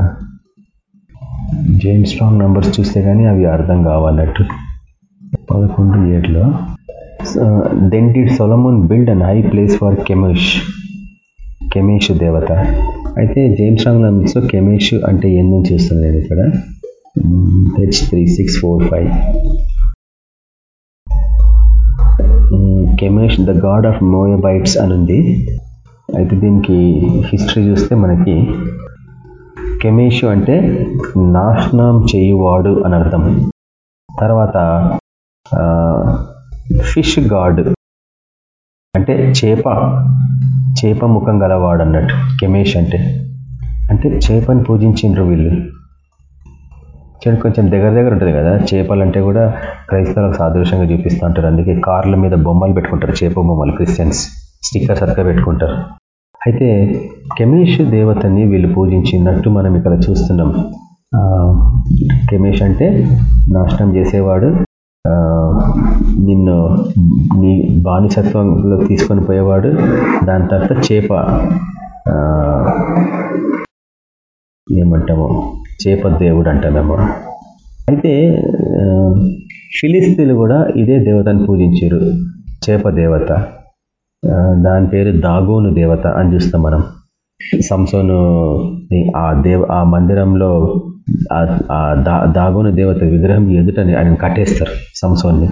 B: జేమ్స్ స్ట్రాంగ్ నెంబర్స్ చూస్తే కానీ అవి అర్థం కావాలన్నట్టు పదకొండు ఏడులో. Then did Solomon build an high place for Chemosh. Chemosh దేవత. అయితే జేమ్స్ స్ట్రాంగ్ నెంబర్స్ కెమేష్ అంటే ఏందని చూస్తున్నాను నేను ఇక్కడ? H three six four five Chemosh the god of Moabites అని ఉంది. అయితే దీనికి హిస్టరీ చూస్తే మనకి కెమేషు అంటే నాశనం చేయువాడు అని అర్థం. తర్వాత ఫిష్ గాడ్ అంటే చేప చేప ముఖం గలవాడు అన్నట్టు. కెమేష్ అంటే అంటే చేపని పూజించిండ్రు వీళ్ళు. చూడండి కొంచెం దగ్గర దగ్గర ఉంటుంది కదా. చేపలంటే కూడా క్రైస్తవులకు సాదృశ్యంగా చూపిస్తూ ఉంటారు. అందుకే కార్ల మీద బొమ్మలు పెట్టుకుంటారు. చేప బొమ్మలు క్రిస్టియన్స్. స్టిక్కర్స్ అక్క పెట్టుకుంటారు. అయితే కెమేష్ దేవతని వీళ్ళు పూజించినట్టు మనం ఇక్కడ చూస్తున్నాం. ఆ, కెమేష్ అంటే నాశనం చేసేవాడు. ఆ, నిన్ను నీ బానిసత్వంలో తీసుకొని పోయేవాడు. దాని తర్వాత చేప. ఆ, ఏమంటాము? చేప దేవుడు అంటామేమో అయితే ఫిలిస్తీన్లు కూడా ఇదే దేవతను పూజించారు చేప దేవత దాని పేరు దాగోను దేవత అని చూస్తాం మనం. సంసోను ఆ దేవ ఆ మందిరంలో ఆ- దా- దాగోను దేవత విగ్రహం ఎదుటని ఆయన కట్టేస్తారు సంసోన్ని.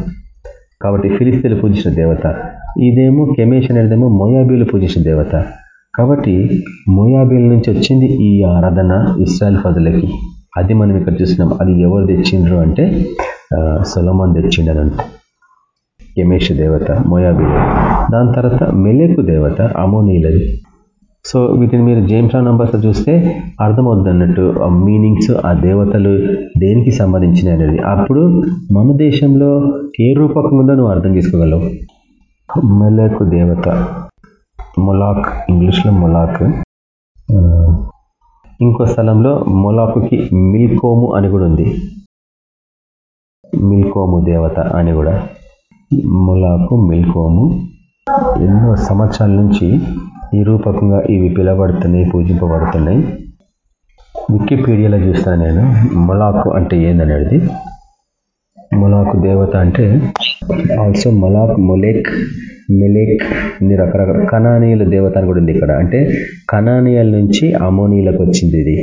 B: కాబట్టి ఫిలిస్తీన్లు పూజించిన దేవత. ఇదేమో కెమేష్ అనేదేమో మోయాబీలు పూజించిన దేవత. కాబట్టి మోయాబీల నుంచి వచ్చింది ఈ ఆరాధన ఇస్రాయల్ ప్రజలకి. అది మనం ఇక్కడ చూస్తున్నాం అది ఎవరు తెచ్చిండ్రు అంటే సొలమాన్ సొలొమోన్ తెచ్చిండనంట యమేష్ దేవత మోయాబీల్ దాని తర్వాత మెలేకు దేవత అమోనీలది సో వీటిని మీరు జేమ్స్ నంబర్స్ చూస్తే అర్థమవుద్ది అన్నట్టు ఆ మీనింగ్స్ ఆ దేవతలు దేనికి సంబంధించినవి అనేది. అప్పుడు మన దేశంలో ఏ రూపకం ఉందో నువ్వు అర్థం చేసుకోగలవు. మెలేకు దేవత. మొలాక్ ఇంగ్లీష్లో మొలాక్. ఇంకో స్థలంలో మొలాకుకి మిల్కోము అని కూడా ఉంది. మిల్కోము దేవత అని కూడా. ములాకు మిల్కోము. ఎన్నో సంవత్సరాల నుంచి ఈ రూపకంగా ఇవి పిలవడుతున్నాయి పూజింపబడుతున్నాయి. వికీపీడియాలో చూస్తాను నేను. మొలాకు అంటే ఏందనేది? మొలాకు దేవత అంటే ఆల్సో మలాక్ మొలేక్ మెలేక్ ఇన్ని రకరకాల కణానీయుల దేవత అని కూడా ఉంది ఇక్కడ. అంటే కణానీయుల నుంచి అమోనీయులకు వచ్చింది ఇది.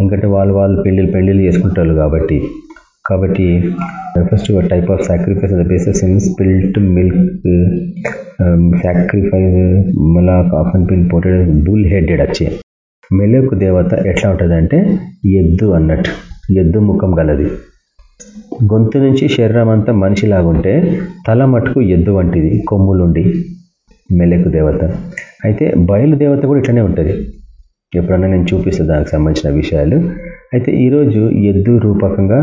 B: ఎందుకంటే వాళ్ళు వాళ్ళు పెళ్ళి పెళ్ళిళ్ళు చేసుకుంటారు కాబట్టి. కాబట్టి first type of sacrifice the basis in spilt milk sacrifice Molech often pin potted bull headed వచ్చే మెలకు దేవత ఎట్లా ఉంటుందంటే ఎద్దు అన్నట్టు. ఎద్దు ముఖం గలది. గొంతు నుంచి శరీరం అంతా మనిషిలాగుంటే తల మటుకు ఎద్దు వంటిది కొమ్ములుండి. మెలకు దేవత. అయితే బయలు దేవత కూడా ఇట్లనే ఉంటుంది. ఎప్పుడన్నా నేను చూపిస్తాను దానికి సంబంధించిన విషయాలు. అయితే ఈరోజు ఎద్దు రూపకంగా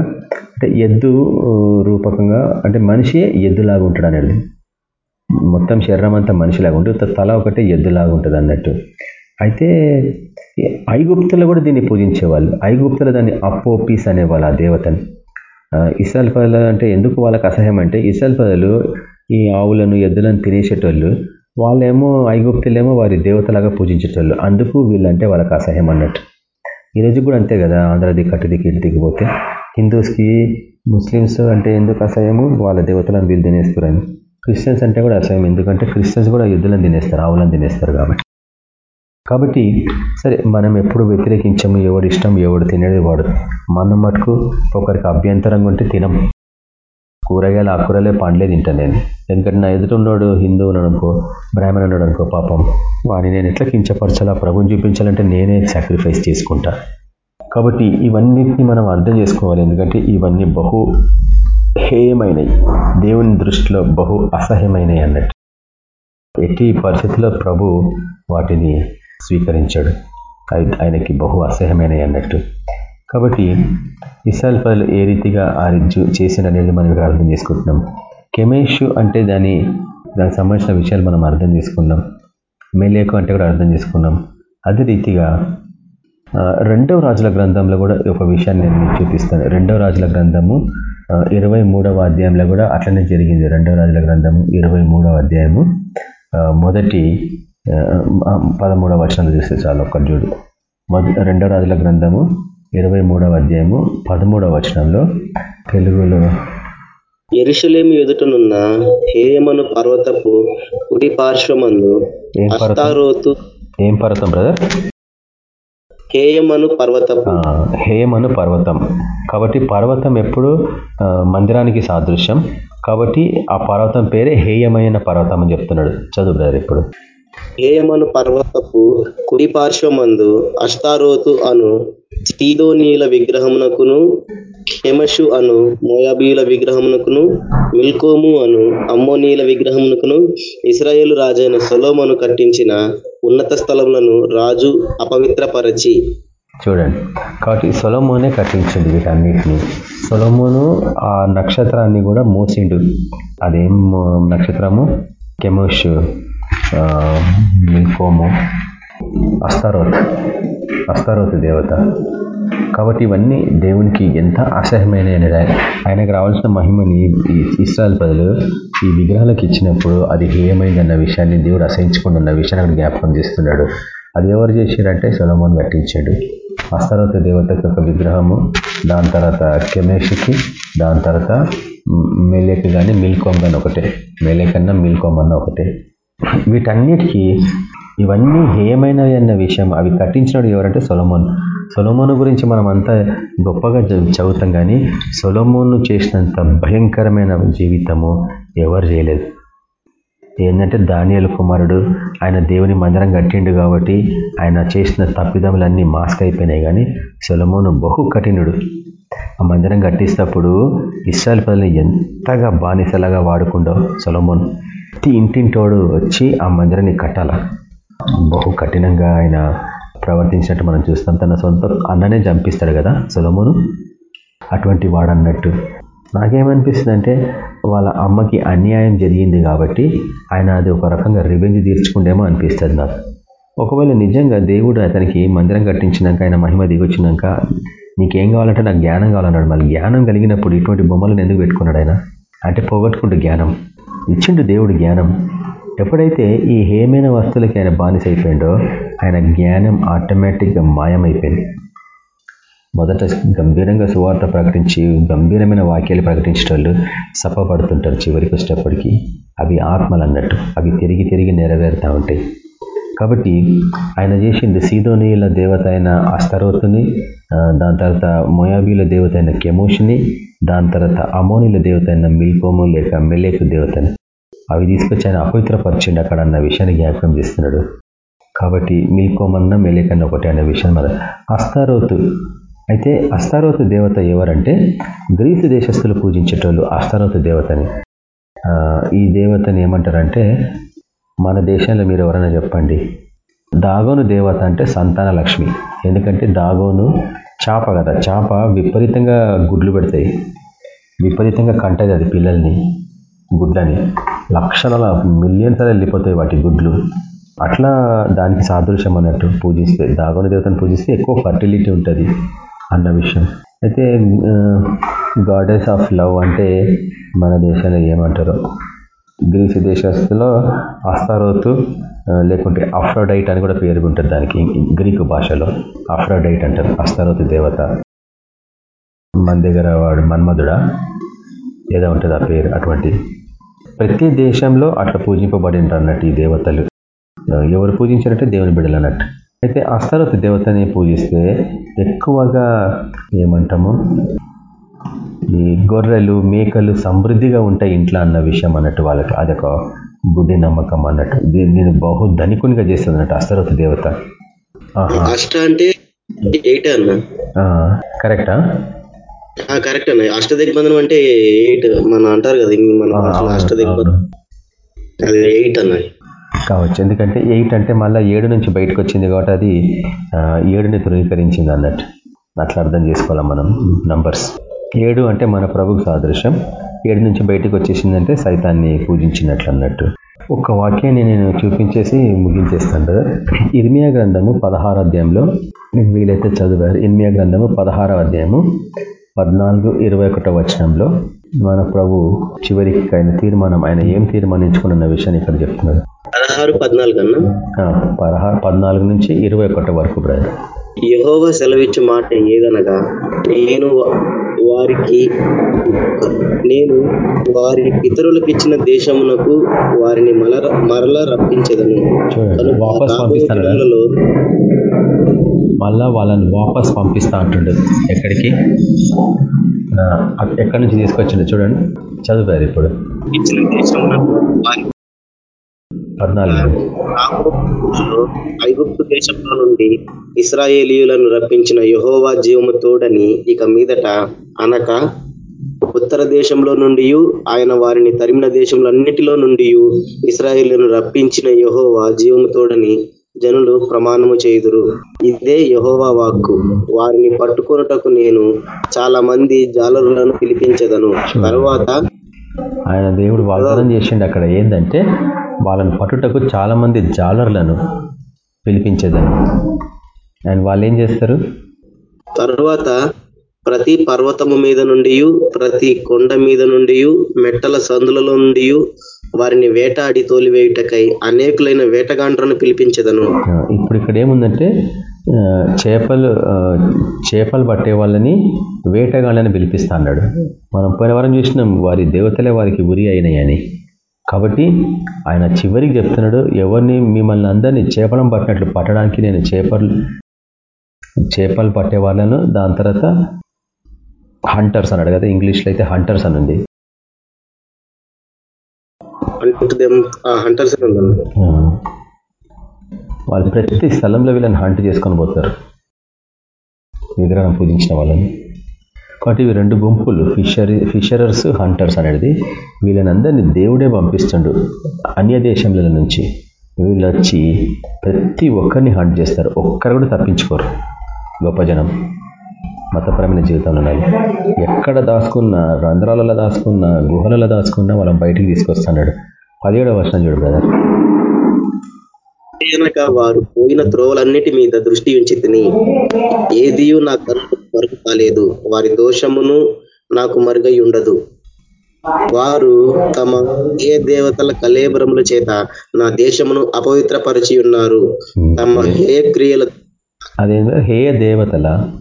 B: అంటే ఎద్దు రూపకంగా అంటే మనిషియే ఎద్దులాగా ఉంటాడు అనేది మొత్తం శరీరం అంతా మనిషిలాగా ఉంటుంది తల ఒకటే ఎద్దులాగా ఉంటుంది అన్నట్టు అయితే ఐగుప్తులు కూడా దీన్ని పూజించేవాళ్ళు. ఐగుప్తులు దాన్ని అపోపీస్ అనేవాళ్ళు ఆ దేవతని. ఇస్రాయల్ పదలు అంటే ఎందుకు వాళ్ళకి అసహ్యం అంటే ఇస్రాయల్ పదలు ఈ ఆవులను ఎద్దులను తినేసేటోళ్ళు వాళ్ళేమో ఐగుప్తులేమో వారి దేవతలాగా పూజించేటోళ్ళు. అందుకు వీళ్ళంటే వాళ్ళకి అసహ్యం అన్నట్టు. ఈరోజు కూడా అంతే కదా ఆంధ్రది కట్టుదికి ఇటు దిగిపోతే హిందూస్కి ముస్లిమ్స్ అంటే ఎందుకు అసహ్యము? వాళ్ళ దేవతలను వీళ్ళు తినేస్తారని క్రిస్టియన్స్ అంటే కూడా అసహ్యం. ఎందుకంటే క్రిస్టియన్స్ కూడా ఎద్దులను తినేస్తారు ఆవులను తినేస్తారు కాబట్టి. కాబట్టి సరే మనం ఎప్పుడు వ్యతిరేకించము ఎవడు ఇష్టం ఎవడు తినేది వాడు. మనం మటుకు ఒకరికి అభ్యంతరంగా ఉంటే తినం. కూరగాయలు ఆకురలే పండ్లే తింటాను నేను. ఎందుకంటే నా ఎదుటిన్నాడు హిందూ అనుకో బ్రాహ్మణ్ ఉన్నాడు అనుకో పాపం. వాడిని నేను ఎట్లా కించపరచాలా? ప్రభుని చూపించాలంటే నేనే సాక్రిఫైస్ చేసుకుంటా. కాబట్టి ఇవన్నిటిని మనం అర్థం చేసుకోవాలి. ఎందుకంటే ఇవన్నీ బహు హేయమైనవి దేవుని దృష్టిలో బహు అసహ్యమైనవి అన్నట్టు. ఎట్టి పరిస్థితుల్లో ప్రభు వాటిని స్వీకరించాడు. ఆయనకి బహు అసహ్యమైనవి అన్నట్టు. కాబట్టి ఇస్రాయల్ పదలు ఏ రీతిగా ఆ చేసిననేది మనం ఇక్కడ అర్థం చేసుకుంటున్నాం. కెమేషు అంటే దాని దానికి సంబంధించిన విషయాలు మనం అర్థం చేసుకున్నాం. మేలేకు అంటే కూడా అర్థం చేసుకున్నాం. అదే రీతిగా రెండవ రాజుల గ్రంథంలో కూడా ఒక విషయాన్ని నేను మీకు చూపిస్తాను. రెండవ రాజుల గ్రంథము ఇరవై అధ్యాయంలో కూడా అట్లనే జరిగింది. రెండవ రాజుల గ్రంథము ఇరవై అధ్యాయము. మొదటి పదమూడవ వచనాలు చూస్తే చాలు ఒక్కటి చూడు. మొదటి రెండో రాజుల గ్రంథము ఇరవై అధ్యాయము పదమూడవ వచనంలో తెలుగులో
C: ఎరుషలేమి ఎదుటనున్న హేమను పర్వతపు కుడి పార్శ్వమందు
B: ఏం పర్వతం? ఏం పర్వతం బ్రదర్
C: హేయమను పర్వతం
B: హేయమను పర్వతం. కాబట్టి పర్వతం ఎప్పుడు మందిరానికి సాదృశ్యం. కాబట్టి ఆ పర్వతం పేరే హేయమైన పర్వతం అని చెప్తున్నాడు. చదువు బ్రదర్ ఇప్పుడు.
C: హేయమను పర్వతపు కుడి పార్శ్వమందు అష్టారోతు అను సీదోనీల విగ్రహమునకును హెమషు అను మోయాబీల విగ్రహమునకును మిల్కోము అను అమ్మోనీల విగ్రహమునకును ఇస్రాయేలు రాజైన సొలోమను కట్టించిన ఉన్నత స్థలములను రాజు అపవిత్రపరచి.
B: చూడండి. కాబట్టి సొలమోనే కట్టించింది వీటన్నిటిని. సొలమోను ఆ నక్షత్రాన్ని కూడా మూసిండు. అదేం నక్షత్రము? కెమోషు. మిల్కోము అస్తారోత్ అస్తారోత్ దేవత. కాబట్టి ఇవన్నీ దేవునికి ఎంత అసహ్యమైన ఆయనకు రావాల్సిన మహిమని ఇస్రాయల్ ప్రజలు ఈ విగ్రహాలకు ఇచ్చినప్పుడు అది హేయమైందన్న విషయాన్ని దేవుడు అసహించుకుంటున్న విషయాన్ని అక్కడ జ్ఞాపకం చేస్తున్నాడు. అది ఎవరు చేశారంటే సొలమోన్ కట్టించాడు. అస్తరోత దేవతకు ఒక విగ్రహము దాని తర్వాత కెమేషికి దాని తర్వాత మెలేక్ కానీ మిల్కోమ్ కానీ ఒకటే. మెలేక్ మిల్కోమ్ అన్న ఒకటే. వీటన్నిటికీ ఇవన్నీ హేయమైనవి అన్న విషయం. అవి కట్టించినాడు ఎవరంటే సొలమోన్. సొలమోను గురించి మనం అంతా గొప్పగా చదువుతాం కానీ సొలమోన్ను చేసినంత భయంకరమైన జీవితము ఎవరు చేయలేదు. ఏంటంటే దానియల కుమారుడు ఆయన దేవుని మందిరం కట్టిండు కాబట్టి ఆయన చేసిన తప్పిదములన్నీ మాస్క్ అయిపోయినాయి కానీ సొలమోను బహు కఠినుడు. ఆ మందిరం కట్టిస్తప్పుడు ఇస్రాయల్ ప్రజలు ఎంతగా బానిసలాగా వాడుకుండో సొలమోన్. ప్రతి ఇంటింటోడు వచ్చి ఆ మందిరాన్ని కట్టాల. బహు కఠినంగా ఆయన ప్రవర్తించినట్టు మనం చూస్తాం. తన సొంత అన్ననే చంపిస్తాడు కదా సులమును? అటువంటి వాడన్నట్టు. నాకేమనిపిస్తుంది అంటే వాళ్ళ అమ్మకి అన్యాయం జరిగింది కాబట్టి ఆయన అది ఒక రకంగా రివెంజ్ తీర్చుకుంటేమో అనిపిస్తుంది నాకు. ఒకవేళ నిజంగా దేవుడు అతనికి మందిరం కట్టించినాక ఆయన మహిమ దిగొచ్చినాక నీకేం కావాలంటే నాకు జ్ఞానం కావాలన్నాడు. మళ్ళీ జ్ఞానం కలిగినప్పుడు ఇటువంటి బొమ్మలను ఎందుకు పెట్టుకున్నాడు ఆయన? అంటే పోగొట్టుకుంటూ జ్ఞానం. ఇచ్చిండు దేవుడు జ్ఞానం. ఎప్పుడైతే ఈ హేమైన వస్తువులకి ఆయన బానిస అయిపోయిండో ఆయన జ్ఞానం ఆటోమేటిక్గా మాయమైపోయింది. మొదట గంభీరంగా సువార్త ప్రకటించి గంభీరమైన వాక్యాలు ప్రకటించేటోళ్ళు సఫపడుతుంటారు చివరికి వచ్చేటప్పటికి. అవి ఆత్మలు అన్నట్టు అవి తిరిగి తిరిగి నెరవేరుతూ ఉంటాయి. కాబట్టి ఆయన చేసింది సీదోనీయుల దేవత అయిన అస్తరోతుని దాని తర్వాత మొయాబీల దేవత అయిన కెమోషిని దాని తర్వాత అమోనీల దేవత అయిన మిల్కోము లేక మెలేకు దేవతని అవి తీసుకొచ్చి ఆయన అపవిత్రపరిచిండు అక్కడ అన్న విషయాన్ని జ్ఞాపకం చేస్తున్నాడు. కాబట్టి మిల్కోమన్న మెలేకన్న ఒకటి అనే విషయం మన అస్తారోతు అయితే అస్తారోతు దేవత ఎవరంటే గ్రీసు దేశస్తులు పూజించేటోళ్ళు అస్తారోతు దేవతని. ఈ దేవతని ఏమంటారంటే మన దేశంలో మీరు ఎవరైనా చెప్పండి. దాగోను దేవత అంటే సంతాన లక్ష్మి. ఎందుకంటే దాగోను చాప కదా. చాప విపరీతంగా గుడ్లు పెడతాయి. విపరీతంగా కంటది అది పిల్లల్ని గుడ్లని లక్షల మిలియన్స్ వెళ్ళిపోతాయి వాటి గుడ్లు. అట్లా దానికి సాదృశ్యం అన్నట్టు పూజిస్తే దాగోని దేవతను పూజిస్తే ఎక్కువ ఫర్టిలిటీ ఉంటుంది అన్న విషయం. అయితే గాడెస్ ఆఫ్ లవ్ అంటే మన దేశంలో ఏమంటారు? గ్రీసు దేశస్తులో అస్తారోతు లేకుంటే అఫ్రోడైట్ అని కూడా పేరు ఉంటుంది దానికి గ్రీకు భాషలో. అఫ్రోడైట్ అంటారు అస్తారోతు దేవత. మన దగ్గర వాడు మన్మధుడా? ఏదో ఉంటుంది ఆ పేరు అటువంటి ప్రతి దేశంలో అట్లా పూజింపబడినారు అన్నట్టు ఈ దేవతలు. ఎవరు పూజించారంటే దేవుని బిడ్డలు అన్నట్టు. అయితే అస్తారోతు దేవతని పూజిస్తే ఎక్కువగా ఏమంటాము? గొర్రెలు మేకలు సమృద్ధిగా ఉంటాయి ఇంట్లో అన్న విషయం అన్నట్టు వాళ్ళకి అదొక గుడ్డి నమ్మకం అన్నట్టు. దీన్ని బహు ధనికునిగా చేస్తుంది అన్నట్టు అస్తరత దేవత.
C: అష్ట అంటే
B: కరెక్టా?
C: కరెక్ట్ అన్న. అష్ట దిగ్బంధనం అంటే ఎయిట్ మన అంటారు కదా మన అష్ట దిగ్బంధనం అది ఎయిట్ అన్న.
B: కావచ్చు. ఎందుకంటే ఎయిట్ అంటే మళ్ళీ ఏడు నుంచి బయటకు వచ్చింది కాబట్టి అది ఏడుని ధృవీకరించింది అన్నట్టు. అట్లా అర్థం చేసుకోవాలి మనం నంబర్స్. ఏడు అంటే మన ప్రభుకు సాదృశ్యం. ఏడు నుంచి బయటకు వచ్చేసిందంటే సైతాన్ని పూజించినట్లు అన్నట్టు ఒక వాక్యాన్ని నేను చూపించేసి ముగించేస్తాను కదా ఇర్మియా గ్రంథము పదహార అధ్యాయంలో వీలైతే చదివారు ఇర్మియా గ్రంథము పదహార అధ్యాయము పద్నాలుగు ఇరవై ఒకటో వచనంలో మన ప్రభు చివరికి ఆయన తీర్మానం ఆయన ఏం తీర్మానించుకున్న విషయాన్ని ఇక్కడ చెప్తున్నారు.
C: పదహారు పద్నాలుగు అన్న?
B: పదహారు పద్నాలుగు నుంచి ఇరవై ఒకటి వరకు బ్రదర్
C: యహోవ సెలవిచ్చు మాట ఏదనగా నేను వారికి నేను వారి పితరులకు ఇచ్చిన దేశమునకు వారిని మరల మరల రప్పించదను.
B: వాపస్ పంపిస్తాను మళ్ళా వాళ్ళని వాపస్ పంపిస్తా అంటుండదు ఎక్కడికి? ఎక్కడి నుంచి తీసుకొచ్చిండు చూడండి. చదువుతారు ఇప్పుడు.
C: ఇచ్చిన దేశమునకు
B: పద్నాలుగు.
C: ఐగుప్తు దేశంలో నుండి ఇస్రాయేలీయులను రప్పించిన యహోవా జీవము తోడని ఇక మీదట అనక ఉత్తర దేశంలో నుండి ఆయన వారిని తరిమిన దేశంలో అన్నిటిలో నుండి ఇస్రాయేలీలను రప్పించిన యహోవా జీవము తోడని జనులు ప్రమాణము చేయుదురు. ఇదే యహోవా వాక్కు. వారిని పట్టుకొనుటకు నేను చాలా మంది జాలరులను పిలిపించదను. తర్వాత
B: ఆయన దేవుడు వాగ్దానం చేసిండు అక్కడ ఏంటంటే వాళ్ళని పట్టుటకు చాలా మంది జాలర్లను పిలిపించేదని అండ్ వాళ్ళు ఏం చేస్తారు?
C: తర్వాత ప్రతి పర్వతము మీద నుండి ప్రతి కొండ మీద నుండి మెట్టల సందులలో నుండి వారిని వేటాడి తోలివేయుటకై అనేకులైన వేటగాండ్రను పిలిపించదను.
B: ఇప్పుడు ఇక్కడ ఏముందంటే చేపలు చేపలు పట్టే వాళ్ళని వేటగాళ్ళని పిలిపిస్తా అన్నాడు మనం పోయిన వారం చూసినాం వారి దేవతలే వారికి ఉరి అయినాయని. కాబట్టి ఆయన చివరికి చెప్తున్నాడు ఎవరిని మిమ్మల్ని అందరినీ చేపలం పట్టినట్లు పట్టడానికి నేను చేపలు చేపలు పట్టే వాళ్ళను దాని తర్వాత హంటర్స్ అన్నాడు కదా ఇంగ్లీష్లో అయితే హంటర్స్ అని ఉంది. వాళ్ళు ప్రతి స్థలంలో వీళ్ళని హంట్ చేసుకొని పోతారు. విగ్రహం పూజించిన వాళ్ళని. కాబట్టి ఇవి రెండు గుంపులు. ఫిషరీ ఫిషరర్స్ హంటర్స్ అనేది వీళ్ళని దేవుడే పంపిస్తుండు. అన్య దేశంల నుంచి. వీళ్ళు వచ్చి ప్రతి ఒక్కరిని హంట్ చేస్తారు. ఒక్కరు కూడా తప్పించుకోరు. గొప్ప జనం. మతపరమైన జీవితంలో ఎక్కడ దాచుకున్న రంధ్రాలలో దాచుకున్న గుహలలో దాచుకున్న వాళ్ళని బయటికి తీసుకొస్తున్నాడు. పదిహేడవ వర్షం చూడు బ్రదర్
C: వారు పోయిన త్రోవలన్నిటి మీద దృష్టి ఉంచి తిని ఏదియు నా కన్ను మరుగు కాలేదు వారి దోషమును నాకు మరుగై ఉండదు వారు తమ ఏ దేవతల కలేబరముల చేత నా దేశమును అపవిత్రపరిచి ఉన్నారు తమ హేయ క్రియల
B: అదేంటో హేయ దేవతల.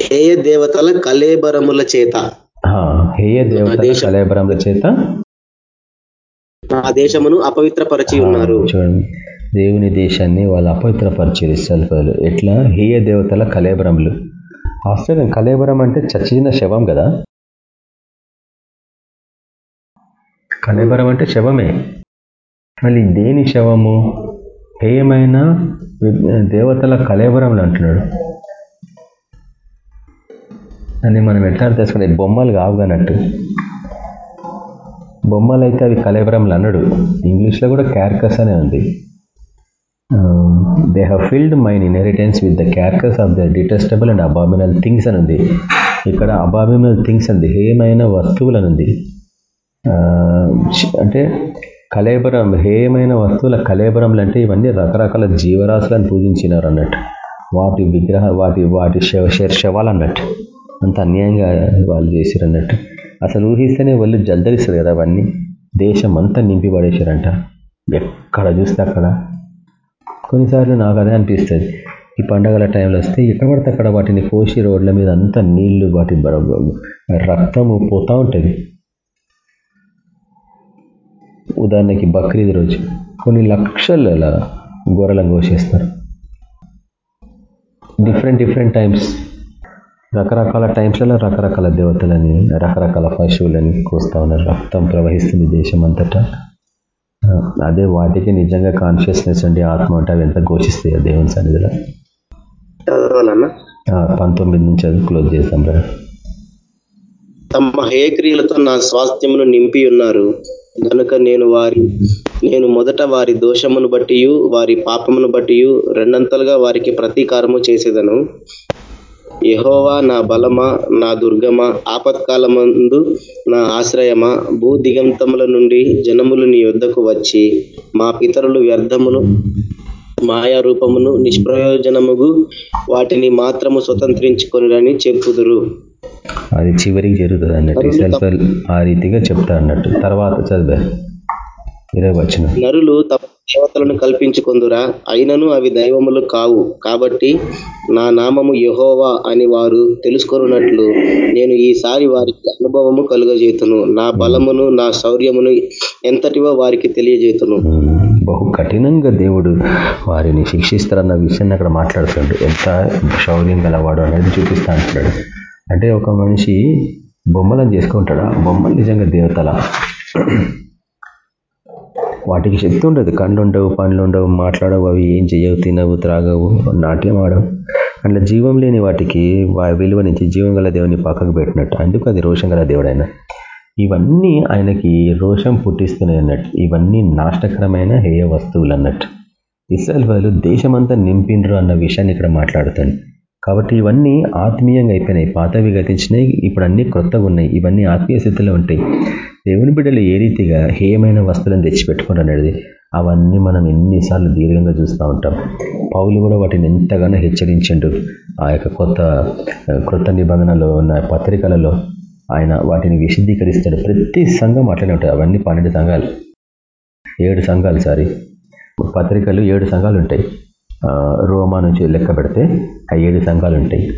C: హేయ దేవతల కలేబరముల చేత.
B: ఆ, హేయ దేవతల కలేబరముల చేత.
C: నా దేశమును అపవిత్రపరిచి ఉన్నారు
B: చూడండి. దేవుని దేశాన్ని వాళ్ళు అపవిత్రపరిచేది సల్ఫలు ఎట్లా? హేయ దేవతల కలేబరములు. ఆశ్చర్యం. కలేబరం అంటే చచ్చిన శవం కదా? కలేబరం అంటే శవమే. మళ్ళీ దేని శవము? హేయమైన దేవతల కలేబరములు అంటున్నాడు. అని మనం ఎట్లా తెలుసుకుంటే బొమ్మలు కావుగానట్టు బొమ్మలు అయితే అవి కలేబరంలు అన్నాడు. ఇంగ్లీష్లో కూడా క్యార్కస్ అనే ఉంది. They have filled mine inheritance with the characters of the detestable and abominable things అని ఉంది. ఇక్కడ అబామినల్ థింగ్స్ అంది హేయమైన వస్తువులు ఉంది. Um, ఆ, అంటే కలేబరం హేయమైన వస్తువుల కలేబరంలు అంటే ఇవన్నీ రకరకాల జీవరాశులను పూజించినారు అన్నట్టు. వాటి విగ్రహ వాటి వాటి శవ శవ- శవాలు అన్నట్టు. అంత అన్యాయంగా వాళ్ళు చేశారు అన్నట్టు. అసలు ఊహిస్తేనే వాళ్ళు జల్దరిస్తారు కదా అవన్నీ. దేశం అంతా నింపి పడేశారంట ఎక్కడ చూస్తే అక్కడ? కొన్నిసార్లు నాకు అదే అనిపిస్తుంది. ఈ పండగల టైంలో వస్తే ఎక్కడ పడితే అక్కడ వాటిని కోసి రోడ్ల మీద అంతా నీళ్ళు వాటి రక్తము పోతా ఉంటుంది. ఉదాహరణకి బక్రీద్ రోజు కొన్ని లక్షల గొర్రెలను కోసేస్తారు. డిఫరెంట్ డిఫరెంట్ టైమ్స్ రకరకాల టైమ్స్లలో రకరకాల దేవతలని రకరకాల పశువులని కోస్తా ఉన్నారు. రక్తం ప్రవహిస్తుంది దేశం అంతటా అదే వాటికి నిజంగా కాన్షియస్నెస్ ఉండి ఆత్మ అంటే అవి ఎంత ఘోషిస్తాయి ఆ దేవుని సన్నిధిలో. పంతొమ్మిది నుంచి అది క్లోజ్ చేస్తాం కదా
C: తమ హేయక్రియలతో నా స్వాస్థ్యమును నింపి ఉన్నారు. కనుక నేను వారి నేను మొదట వారి దోషమును బట్టి వారి పాపమును బట్టి రెండంతలుగా వారికి ప్రతీకారము చేసేదను. యెహోవా నా బలమా నా దుర్గమా ఆపత్కాలమందు నా ఆశ్రయమా? భూ దిగంతముల నుండి జనములు నీ యొద్దకు వచ్చి మా పితరులు వ్యర్థమును మాయా రూపమును నిష్ప్రయోజనముగు వాటిని మాత్రము స్వతంత్రించుకొనిరని చెప్పుదురు.
B: అది చివరికి జరుగుతుంది అన్నట్టు. ఇస్రాయల్ ఆ రీతిగా చెప్తా అన్నట్టు. తర్వాత చదివా. ఇరవై వచ్చిన
C: నరులు తమ దేవతలను కల్పించుకొందురా. అయినను అవి దైవములు కావు. కాబట్టి నా నామము యెహోవా అని వారు తెలుసుకొనున్నట్లు నేను ఈసారి వారికి అనుభవము కలుగజేతును నా బలమును నా శౌర్యమును ఎంతటివో వారికి తెలియజేతును
B: బహు కఠినంగా దేవుడు వారిని శిక్షిస్తారన్న విషయాన్ని అక్కడ మాట్లాడుతుండు. ఎంత శౌర్యం గలవాడు అనేది చూపిస్తా అంటున్నాడు. అంటే ఒక మనిషి బొమ్మలను చేసుకుంటాడా? బొమ్మలు నిజంగా దేవతల? వాటికి శక్తి ఉండదు కళ్ళు ఉండవు పనులు ఉండవు మాట్లాడవు అవి ఏం చేయవు తినవు త్రాగవు నాట్యం ఆడవు. అట్లా జీవం లేని వాటికి విలువ విలువనిచ్చి జీవం గల దేవుని పక్కకు పెట్టినట్టు. అందుకు అది రోషం గల దేవుడు ఆయన ఇవన్నీ ఆయనకి రోషం పుట్టిస్తున్నాయి అన్నట్టు. ఇవన్నీ నాశనకరమైన హేయ వస్తువులు అన్నట్టు. ఇస్రాయల్ వాళ్ళు దేశమంతా నింపిండ్రు అన్న విషయాన్ని ఇక్కడ మాట్లాడుతాను కాబట్టి ఇవన్నీ ఆత్మీయంగా అయిపోయినాయి. పాతవి గతించినాయి ఇప్పుడు అన్ని క్రొత్తగా ఉన్నాయి ఇవన్నీ ఆత్మీయ స్థితిలో ఉంటాయి. దేవుని బిడ్డలు ఏ రీతిగా హేయమైన వస్తువులను తెచ్చిపెట్టుకుంటారు అనేది అవన్నీ మనం ఎన్నిసార్లు దీర్ఘంగా చూస్తూ ఉంటాం. పౌలు కూడా వాటిని ఎంతగానో హెచ్చరించిండు. ఆ యొక్క కొత్త క్రొత్త నిబంధనలో ఉన్న పత్రికలలో ఆయన వాటిని విశుద్ధీకరిస్తాడు ప్రతి సంఘం అట్లనే ఉంటుంది. అవన్నీ పన్నెండు సంఘాలు ఏడు సంఘాలు సారీ. పత్రికలు ఏడు సంఘాలు ఉంటాయి. రోమా నుంచి లెక్క పెడితే ఆ ఏడు సంఘాలు ఉంటాయి.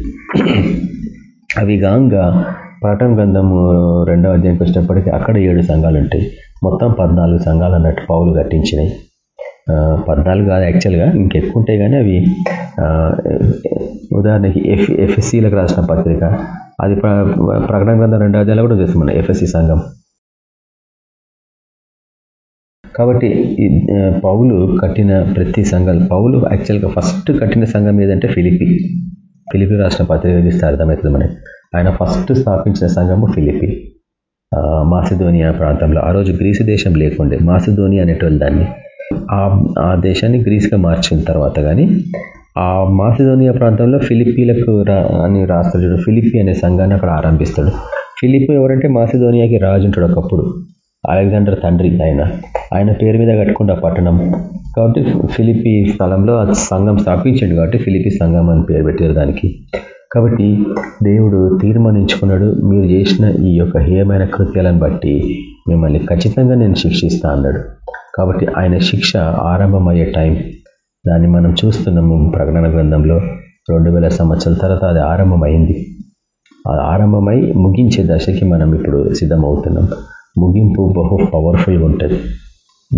B: అవి గాంగా ప్రకటన గ్రంథము రెండవ అధ్యాయంకి వచ్చినప్పటికీ అక్కడ ఏడు సంఘాలు ఉంటాయి. మొత్తం పద్నాలుగు సంఘాలు అన్నట్టు పౌలు కట్టించినాయి పద్నాలుగు కాదు యాక్చువల్గా ఇంకెక్కువ ఉంటాయి కానీ అవి ఉదాహరణకి ఎఫ్ ఎఫ్ఎస్సీలకు రాసిన పత్రిక. అది ప్ర- ప్రకటన గ్రంథం రెండో అధ్యాయంలో కూడా చూస్తాం మనం ఎఫ్ఎస్సి సంఘం. కాబట్టి పౌలు కట్టిన ప్రతి సంఘాలు పౌలు యాక్చువల్గా ఫస్ట్ కట్టిన సంఘం ఏదంటే ఫిలిపి. ఫిలిపి రాష్ట్ర పత్రిక చూస్తే అర్థమవుతుంది మనకి. ఆయన ఫస్ట్ స్థాపించిన సంఘము ఫిలిపి. మాసిధోనియా ప్రాంతంలో. ఆ రోజు గ్రీసు దేశం లేకుండే. మాసిధోనియా అనేటోళ్ళు దాన్ని. ఆ ఆ దేశాన్ని గ్రీస్గా మార్చిన తర్వాత కానీ ఆ మాసిధోనియా ప్రాంతంలో ఫిలిపీలకు రా అని రాస్తాడు ఫిలిపి అనే సంఘాన్ని అక్కడ ఆరంభిస్తాడు. ఫిలిపి ఎవరంటే మాసిధోనియాకి రాజు ఉంటాడు ఒకప్పుడు. అలెగ్జాండర్ తండ్రి ఆయన. ఆయన పేరు మీద కట్టుకుంటే పట్టణం. కాబట్టి ఫిలిపి స్థలంలో ఆ సంఘం స్థాపించండు కాబట్టి ఫిలిపి సంఘం అని పేరు పెట్టారు దానికి. కాబట్టి దేవుడు తీర్మానించుకున్నాడు మీరు చేసిన ఈ యొక్క హేయమైన కృత్యాలను బట్టి మిమ్మల్ని ఖచ్చితంగా నేను శిక్షిస్తా అన్నాడు. కాబట్టి ఆయన శిక్ష ఆరంభమయ్యే టైం. దాన్ని మనం చూస్తున్నాము ప్రకటన గ్రంథంలో. రెండు వేల సంవత్సరాల తర్వాత అది ఆరంభమైంది. ఆరంభమై ముగించే దశకి మనం ఇప్పుడు సిద్ధమవుతున్నాం. ముగింపు బహు పవర్ఫుల్గా ఉంటుంది.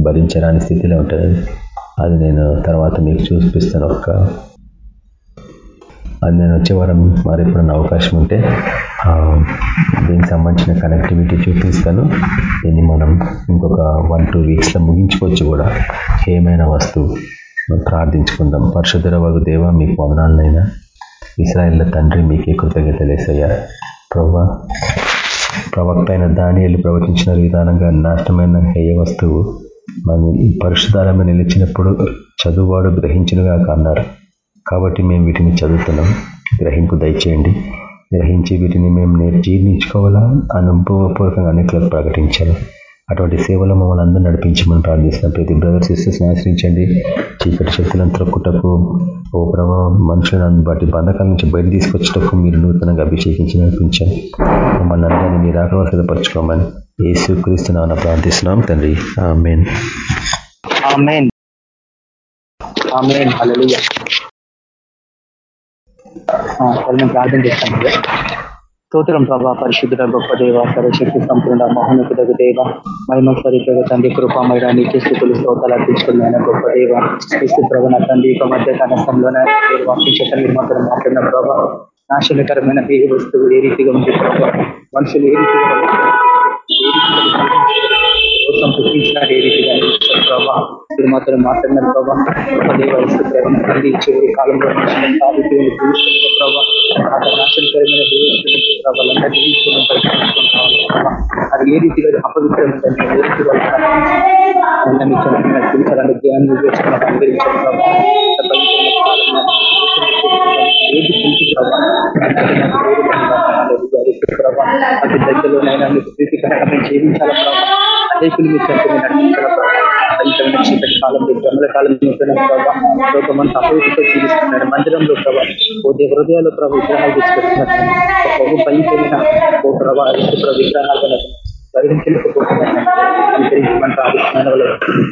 B: భరించరాని స్థితిలో ఉంటుంది. అది నేను తర్వాత మీకు చూపిస్తాను ఒక్క. అది నేను వచ్చే వారం మరి ఎప్పుడన్నా అవకాశం ఉంటే దీనికి సంబంధించిన కనెక్టివిటీ చూపిస్తాను. దీన్ని మనం ఇంకొక వన్ టూ వీక్స్లో ముగించుకోవచ్చు కూడా. ఏమైనా వస్తువు ప్రార్థించుకుందాం. పరశుధర వగు దేవ మీకు వదనాలనైనా. ఇస్రాయిల్ల తండ్రి మీకే కృతజ్ఞతలేసయ్యా ప్రభా ప్రవక్త అయిన దానియలు ప్రవచించిన విధానంగా నాశనమైన హేయ వస్తువు మన పరిశుధాలమే నిలిచినప్పుడు చదువువాడు గ్రహించినగా అన్నారు. కాబట్టి మేము వీటిని చదువుతున్నాం. గ్రహింపు దయచేయండి. గ్రహించి వీటిని మేము జీర్ణించుకోవాలా? అనుభవపూర్వకంగా అనేకలకు ప్రకటించాలి? అటువంటి సేవలు మమ్మల్ని అందరూ నడిపించమని ప్రార్థిస్తున్నాం. ప్రతి బ్రదర్ సిస్టర్స్ని ఆశ్రయించండి. చీకటి శక్తులను త్రొక్కుటకు ఓ ప్రభావం మనుషులను వాటి బంధకాల నుంచి బయట తీసుకొచ్చుటకు మీరు నూతనంగా అభిషేకించి నడిపించండి. మమ్మల్ని అందరినీ మీరు ఆకర్షితపరచుకోమని యేసు క్రీస్తున్నా ప్రార్థిస్తున్నాం తండ్రి. మెయిన్
A: ప్రార్థన చేస్తాను స్తోత్రం ప్రభా పరిశుద్ధుడ గొప్ప దేవ సర్వశక్తి సంపూర్ణ మహోన్నతుడకు దేవ మహిమ స్వరూప తండ్రి కృపమైన నీకే స్థితులు స్తోతాలు అర్పించుకున్న గొప్ప దేవ క్రీస్తు ప్రభు నా తండ్రి యొక్క మధ్య కనసంలోనే మీరు వాకించట మీరు మాత్రం మాట్లాడిన ప్రభా నాశనకరమైన ఏ వస్తువు ఏ రీతిగా ఉంది ప్రభావ మనుషులు ఏ రీతిగా కోసం పుట్టించినారు ఏ రీతిగా ప్రభావ మీరు మాత్రం మాట్లాడిన ప్రభావ గొప్ప ప్రభావం చివరి కాలంలో అది ఏ రీతిగా అపవిత్రం ఏ రీతిగా నడిపించాలని జ్ఞానం వివేచన ప్రభావ దగ్గరలోనైనా మీకు ప్రీతికరంగా జీవించాల ప్రభావం అనేకులు మీకు చెప్పిన నడిపించాల ప్రభావ చీకటి కాలం భ్రమల కాలం ప్రభావ లోకమంతా అపవిత్రతో జీవిస్తున్నాడు మందిరంలో ప్రభావ ఓ హృదయాలు ప్రభావ విగ్రహాలు తీసుకొచ్చినట్టు బహు భయంకరమైన ఓ ప్రభావ విగ్రహాలు పరిగణించలేకపోతున్నాను అనుసరించమంటే ఆలోచన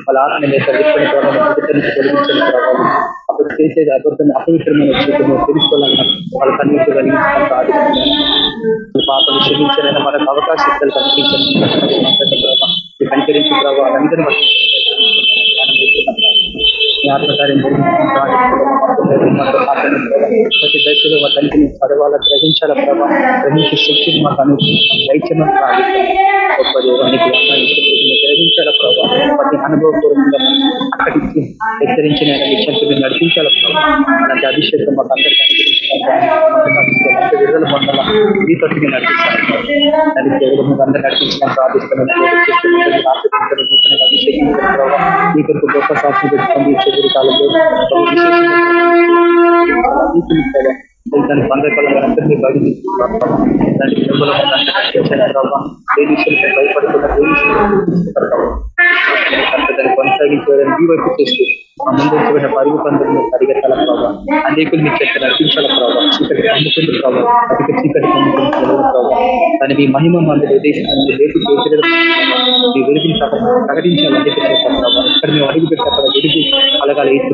A: వాళ్ళ ఆత్మ మీద విప్పని ప్రభావం తొలగించిన ప్రభావం అప్పుడు చేసేది అబద్ధం అపవిత్రమైన జీవితం తెలుసుకోవాలన్నా వాళ్ళ కన్నీటి కలిగించడం ప్రార్థిస్తున్నాను పాపలు క్షమించాలన్నా మనకు అవకాశం కల్పించండి కనికరించి ప్రభావ అందరూ ఆత్మకార్యం ప్రతి దశలో వాటి చదవాల గ్రహించాల ప్రభావ గ్రహించే శక్తిని మాకు అనుకుంటున్నాం దైత్యమని గొప్ప దేవానికి గ్రహించాల ప్రభావ ప్రతి అనుభవపూర్వకంగా అక్కడికి హెచ్చరించిన విషయంతో నడిపించాల ప్రభావ అలాంటి అభిషేకం మాకు అందరికీ అనుగ్రహించాలి విడుదల పొందాల మీతో నడిపించాలి దానికి దేవుడు మీకు అందరూ నడిపించడం ప్రార్థిస్తున్నాను అభిషేకించిన ప్రభావ మీ కొరకు గొప్ప సాక్షి పెట్టుకోండి చివరి కాలంలో దాని బంధకాలంగా అందరినీ బయట దానికి ఏ విషయంలో భయపడకుండా దాన్ని కొనసాగించేదని ఈ వైపు చేస్తూ ఆ ముందు వచ్చిన పరుగు పందులను పరిగెత్తాల ప్రభావ అనేకులు మీ చెట్టు నడిపించాల ప్రభావ చీకటి పండుతుంది ప్రభావ అధిక చీకటి పండుతుంది ప్రభావ దాని మీ మహిమ మంది ఉద్దేశించి రేపు చేసిన మీ వెలుగుని ప్రకటించాలి అందుకే ప్రభావ ఇక్కడ మేము అడుగు పెట్టే అక్కడ వెలుగు అలగాల ఏసు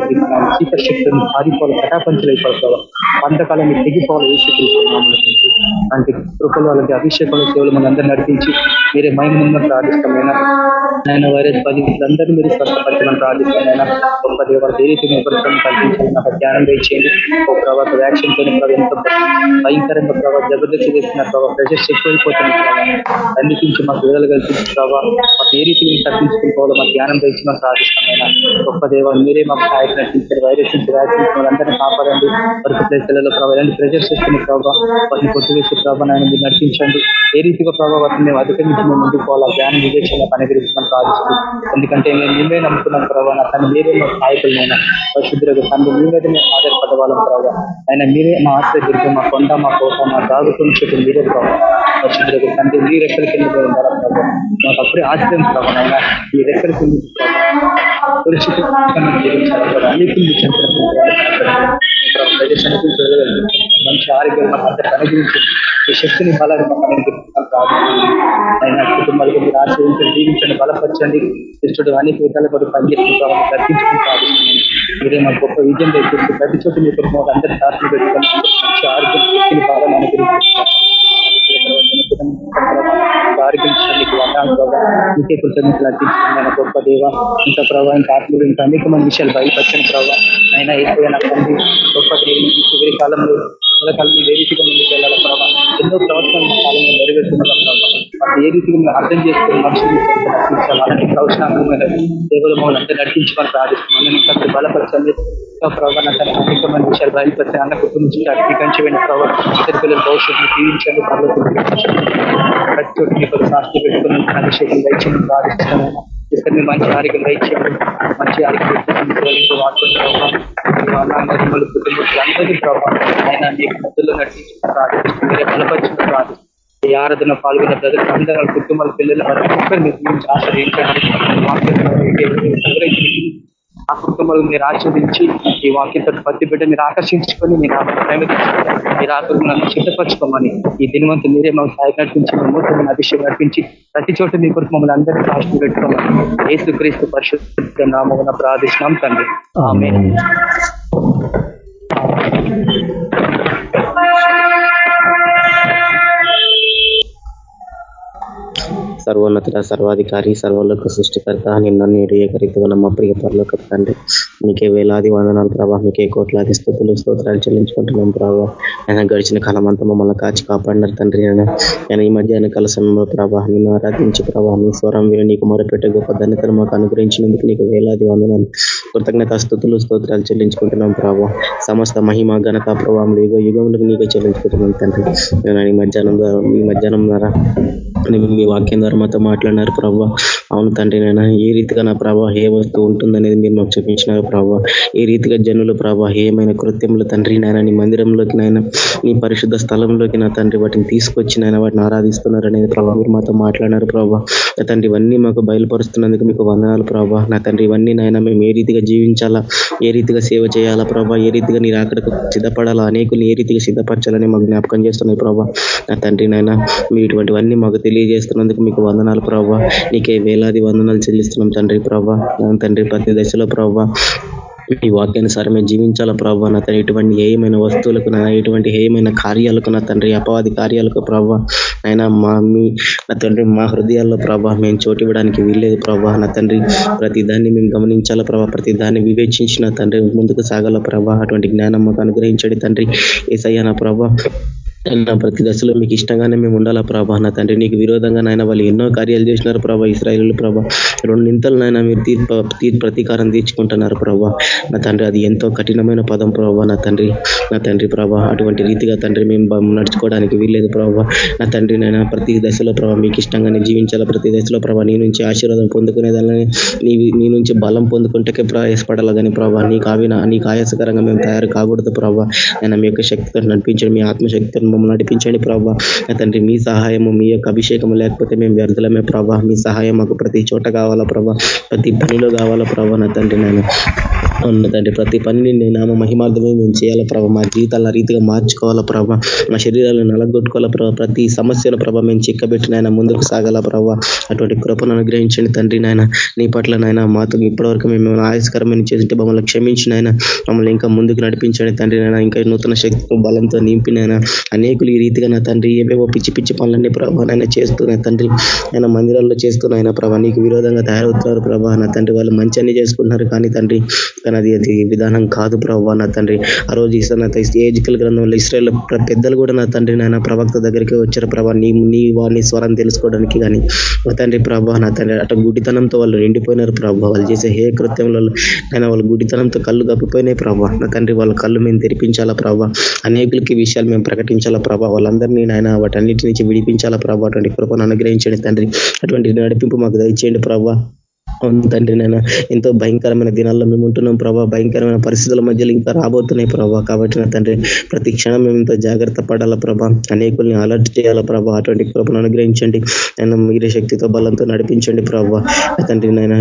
A: చీకటి శక్తులను పారిపోవాలి కటాపంచలు అయిపోవాలి ప్రభావ. పంటకాలం మీరు తెగిపోవాలి ఏసు అంటే కృపలు అలాంటి అభిషేకాలు సేవలు మన అందరూ నడిపించి మీరే మహిమ ప్రార్థిష్టమైన ఆయన వైరస్ బాధితులందరూ మీరు స్వస్థపరచడం ప్రార్థిష్టమైన గొప్ప దేవాల దేనికి ఉపరిశ్రమ కల్పించాలి ధ్యానం చేయండి ఒక ప్రభావ వ్యాక్సిన్తో ఎంతో భయంకరంగా ప్రభావ జబర్దస్త్ చేసిన ప్రభావ ప్రెషర్స్ ఎక్కువైపోతుంది ప్రభావ. అన్నిటించి మాకు విడుదల కల్పించిన ప్రభావ మాకు ఏ రీతి తప్పించుకోవాలో మాకు ధ్యానం తెచ్చి మాకు ప్రార్థిస్తామైనా గొప్ప దేవ మీరే మాకు సహాయకు నటించారు వైరస్ నుంచి వ్యాక్సిన్ వాళ్ళందరినీ కాపాడండి. వరకు ప్లేసులలో ప్రభావ ఎలాంటి ప్రెషర్ వస్తుంది ప్రభావ వాటిని కొట్టివేసే ప్రభావ మీరు నడిపించండి. ఏ రీతిగా ప్రభావం మేము అధిగమించి మేము ముందుకు పోవాలా? ధ్యానం వివేచన అనుగ్రహించడం ప్రార్థిస్తుంది ఎందుకంటే మేము మేమే నమ్ముతున్నాం ప్రభావ తను మీరే మా సహాయకులైనా పరిశుద్ధులకు తండ్రి మీ మీద మేము ఆధారపడ్డ వాళ్ళం ప్రభావ ఆయన మీరే మా ఆశ్రయ మా కొండ మా కోట మా దాగుతున్న చెట్టు మీరే ప్రభావ పరిశుద్ధులకు తండ్రి మీ రెక్కల కింద ఉండాలా ప్రభావ మాకు అప్పుడే ఆశ్రయం ప్రభావ ఆయన మీ రెక్కల కింద సురక్షితంగా జీవించాలి అన్నిటిని ప్రదేశానికి మంచి ఆరోగ్యం మాకు అందరికి అనుగ్రహించి ఈ శక్తిని బలాన్ని మాకు అనుగ్రహించాలి ప్రార్థన అయినా కుటుంబాలకు మీరు ఆశ్రయించండి దీవించండి బలపరచండి. ఇష్టడు అనేక విధాలు కూడా పనిచేసుకుంటామని దర్శించుకుని ప్రార్థిస్తున్నాను మీరే మాకు గొప్ప విజయం తెచ్చి ప్రతి చోట మీ కొరకు మాకు అందరి ప్రార్థన పెట్టుకొని మంచి ఆరోగ్యం శక్తిని బలాన్ని అనుగ్రహించాలి ఇంకే కృతజ్ఞతలు అర్పించుకున్నాను గొప్ప దేవ ఇంకా ప్రభావ ఇంకా ఆత్మలు ఇంకా అనేక మంది విషయాలు బయలుపరచని ప్రభావ అయినా ఎక్కువ నా గొప్ప దేవుని చివరి కాలంలో కమల కాలం ఏ రీతిగా ముందుకు వెళ్ళాలి ప్రభావ ఎన్నో ప్రవర్తన కాలంలో నెరవేర్చుకున్నాం ప్రభావ ఏ రీతిగా మేము అర్థం చేసుకుని మనుషులు నడిపించాలి అలాంటి ప్రవచనాలు దేవుడు మమ్మల్ని అంతా నడిపించుకొని ప్రార్థిస్తున్నాను ఇంకా బలపరచండి ప్రభావ విషయాలు బయలుపరిచిన అన్న కుటుంబం నుంచి అధికంచమైన ప్రభావ ఇద్దరు పిల్లల భవిష్యత్తు జీవించండి ప్రతి చోట మీకు శాస్త్రి పెట్టుకుని అభిషేకం దయచేయండి ప్రార్థిస్తున్నాను ఇక్కడ మీరు మంచి ఆరోగ్యం దయచేయండి మంచి ఆరోగ్యం వాడుకుంటున్నాము అందరికీ ప్రభావం ఆయన మీకు మధ్యలో నడిపించి ప్రార్థిస్తుంది మీరే బలపరిచిన ప్రార్థిస్తుంది ఈ ఆరాధన పాల్గొన్న ప్రజలు అందరూ కుటుంబాల పిల్లలు వారి మీరు గురించి ఆశ్రయించండి ఆ కుటుంబాలు మీరు ఆస్వాదించి ఈ వాక్యంతో పత్తి బిడ్డ మీరు ఆకర్షించుకొని మీరు మీరు నన్ను సిద్ధపరచుకోమని ఈ దినవంతు మీరే మాకు సాయి నడిపించి అభిషేకం నడిపించి ప్రతి చోట మీ కొరకు మమ్మల్ని అందరినీ సాక్షి పెట్టుకోమని ఏసు క్రీస్తు పరిశుద్ధ నామమున ప్రార్థిస్తున్నాం తండ్రి. ఆమె
C: సర్వోన్నత సర్వాధికారి సర్వలోక సృష్టికర్త నిన్న నేడు ఏకరీతిగా నమ్మ ప్రియ పరలోక తండ్రి. మీకే వేలాది వందనాలు ప్రభావ మీకే కోట్లాది స్థుతులు స్తోత్రాలు చెల్లించుకుంటున్నాం ప్రభావ ఆయన గడిచిన కాలం అంతా మమ్మల్ని కాచి కాపాడినారు తండ్రి ఆయన ఈ మధ్యాహ్న కాల సమయంలో ప్రభావ నిన్ను ఆరాధించి ప్రభావ మీ స్వరం వీరు నీకు మొరపెట్టే గొప్ప ధన్యతను మాకు అనుగ్రహించినందుకు నీకు వేలాది వందనాలు. కృతజ్ఞత స్థుతులు స్తోత్రాలు చెల్లించుకుంటున్నాం ప్రభావ సమస్త మహిమ ఘనత ప్రభావం యుగ యుగములకు నీకే చెల్లించుకుంటున్నాం తండ్రి. నేను ఈ మధ్యాహ్నం ద్వారా ఈ మధ్యాహ్నం ద్వారా మీ వాక్యం ద్వారా మాతో మాట్లాడినారు ప్రభావ అవును తండ్రి నేను ఏ రీతిగా నా ప్రభావ ఏ వస్తువు ఉంటుందనేది మీరు మాకు చూపించినారు ప్రభావ ఏ రీతిగా జనులు ప్రభావ ఏమైన కృత్యములు తండ్రి నాయన నీ మందిరంలోకి నాయన నీ పరిశుద్ధ స్థలంలోకి నా తండ్రి వాటిని తీసుకొచ్చి నాయన వాటిని ఆరాధిస్తున్నారు అనేది ప్రభావ మీరు మాతో మాట్లాడినారు ప్రభావ నా తండ్రి ఇవన్నీ మాకు బయలుపరుస్తున్నందుకు మీకు వందనాలు ప్రభావ నా తండ్రి ఇవన్నీ నాయన మేము ఏ రీతిగా జీవించాలా ఏ రీతిగా సేవ చేయాలా ప్రభావ ఏ రీతిగా నీ అక్కడికి సిద్ధపడాలా అనేకులు ఏ రీతిగా సిద్ధపరచాలని మాకు జ్ఞాపకం చేస్తున్నాయి ప్రభావ నా తండ్రి నాయన మీరు ఇటువంటివన్నీ మాకు తెలియజేస్తున్నందుకు మీకు వందనాలు ప్రభావ నీకే వేలాది వందనాలు చెల్లిస్తున్నాం తండ్రి ప్రభావ తండ్రి ప్రతి దశలో ప్రభావ ఈ వాక్యానుసారమే జీవించాల ప్రభావ నా తండ్రి ఇటువంటి ఏమైన వస్తువులకు నా ఇటువంటి ఏమైన కార్యాలకు నా తండ్రి అపవాది కార్యాలకు ప్రభావ అయినా మా మీ నా తండ్రి మా హృదయాల్లో ప్రభావ మేము చోటు ఇవ్వడానికి వీల్లేదు ప్రభావ నా తండ్రి ప్రతి దాన్ని మేము గమనించాలా ప్రభావ ప్రతి దాన్ని వివేచించిన తండ్రి ముందుకు సాగాల ప్రభావ అటువంటి జ్ఞానం మాకు అనుగ్రహించండి తండ్రి. ఏసయ్యా నా ప్రభావ నా ప్రతి దశలో మీకు ఇష్టంగానే మేము ఉండాలా ప్రభా నా తండ్రి? నీకు విరోధంగా నాయన వాళ్ళు ఎన్నో కార్యాలు చేసినారు ప్రభా ఇస్రాయలు ప్రభా. రెండింతలు నాయన మీరు తీర్ ప్రతీకారం తీర్చుకుంటున్నారు ప్రభా. నా తండ్రి అది ఎంతో కఠినమైన పదం ప్రభా నా తండ్రి. నా తండ్రి ప్రభా అటువంటి రీతిగా తండ్రి మేము నడుచుకోవడానికి వీల్లేదు ప్రభా. నా తండ్రి నాయన ప్రతి దశలో ప్రభా మీకు ఇష్టంగానే జీవించాలా? ప్రతి దశలో ప్రభా నీ నుంచి ఆశీర్వాదం పొందుకునేదాన్ని నీ నీ నుంచి బలం పొందుకుంటే ప్రయాసపడాలా కానీ ప్రభా. నీకు ఆవిన నీకు ఆయాసకరంగా మేము తయారు కాకూడదు ప్రభా. ఆయన మీ యొక్క శక్తితో నడిపించడం మీ ఆత్మశక్తిని మమ్మల్ని నడిపించండి ప్రభావ తండ్రి మీ సహాయము మీ యొక్క అభిషేకం లేకపోతే మేము వ్యర్థలమే ప్రభా మీ సహాయం మాకు ప్రతి చోట కావాలా ప్రభా ప్రతి పనిలో కావాలా ప్రభా నా తండ్రి నేను ఉన్న తండ్రి ప్రతి పనిని నేను నామ మహిమార్థమే మేము చేయాలా ప్రభా? మా జీవితాల రీతిగా మార్చుకోవాలా ప్రభా? మా శరీరాలను నలగొట్టుకోవాలా ప్రభా? ప్రతి సమస్యను ప్రభా మేము చిక్కబెట్టి నాయన ముందుకు సాగాల ప్రభా? అటువంటి కృపను అనుగ్రహించండి తండ్రి నాయన. నీ పట్ల నాయన మాతో ఇప్పటివరకు మేము ఆయాస్కరమైన చేసింటే మమ్మల్ని క్షమించిన ఆయన మమ్మల్ని ఇంకా ముందుకు నడిపించండి తండ్రి నాయన. ఇంకా నూతన శక్తితో బలంతో నింపినైనా అనేకులు ఈ రీతిగా నా తండ్రి ఏవేవో పిచ్చి పిచ్చి పనులన్నీ ప్రభా నాయన చేస్తున్నాయి తండ్రి ఆయన మందిరాల్లో చేస్తున్నాయన ప్రభా నీకు విరోధంగా తయారవుతున్నారు ప్రభా. నా తండ్రి వాళ్ళు మంచి అన్ని చేసుకుంటున్నారు కానీ తండ్రి అది అది విధానం కాదు ప్రభావ నా తండ్రి. ఆ రోజు నా ఏజికల్ గ్రంథంలో ఇస్రాయల్ పెద్దలు కూడా నా తండ్రి నాయన ప్రవక్త దగ్గరికి వచ్చారు ప్రభా నీ నీ వారిని స్వరం తెలుసుకోవడానికి కానీ నా తండ్రి ప్రభా నా తండ్రి అటు గుడితనంతో వాళ్ళు నిండిపోయినారు ప్రభా వాళ్ళు చేసే హే కృత్యంలో నేను వాళ్ళ గుడితనంతో కళ్ళు కప్పిపోయినాయి ప్రభా నా తండ్రి వాళ్ళ కళ్ళు మేము తెరిపించాలా ప్రభా అనేకులకి విషయాలు మేము ప్రకటించాలా ప్రభా వాళ్ళందరినీ నాయన వాటన్నిటి నుంచి విడిపించాలా ప్రభా అటువంటి కృపను అనుగ్రహించండి తండ్రి. అటువంటి నడిపింపు మాకు దయచేయండి ప్రభా అవును తండ్రి నేను ఎంతో భయంకరమైన దినాల్లో మేము ఉంటున్నాం ప్రభావ భయంకరమైన పరిస్థితుల మధ్యలో ఇంకా రాబోతున్నాయి ప్రభావ కాబట్టి నా తండ్రి ప్రతి క్షణం మేము ఎంతో జాగ్రత్త పడాలా ప్రభా. అనేకుల్ని అలర్ట్ చేయాలా ప్రభా. అటువంటి కృపను అనుగ్రహించండి. ఆయన మీరే శక్తితో బలంతో నడిపించండి ప్రభావ తండ్రి నేను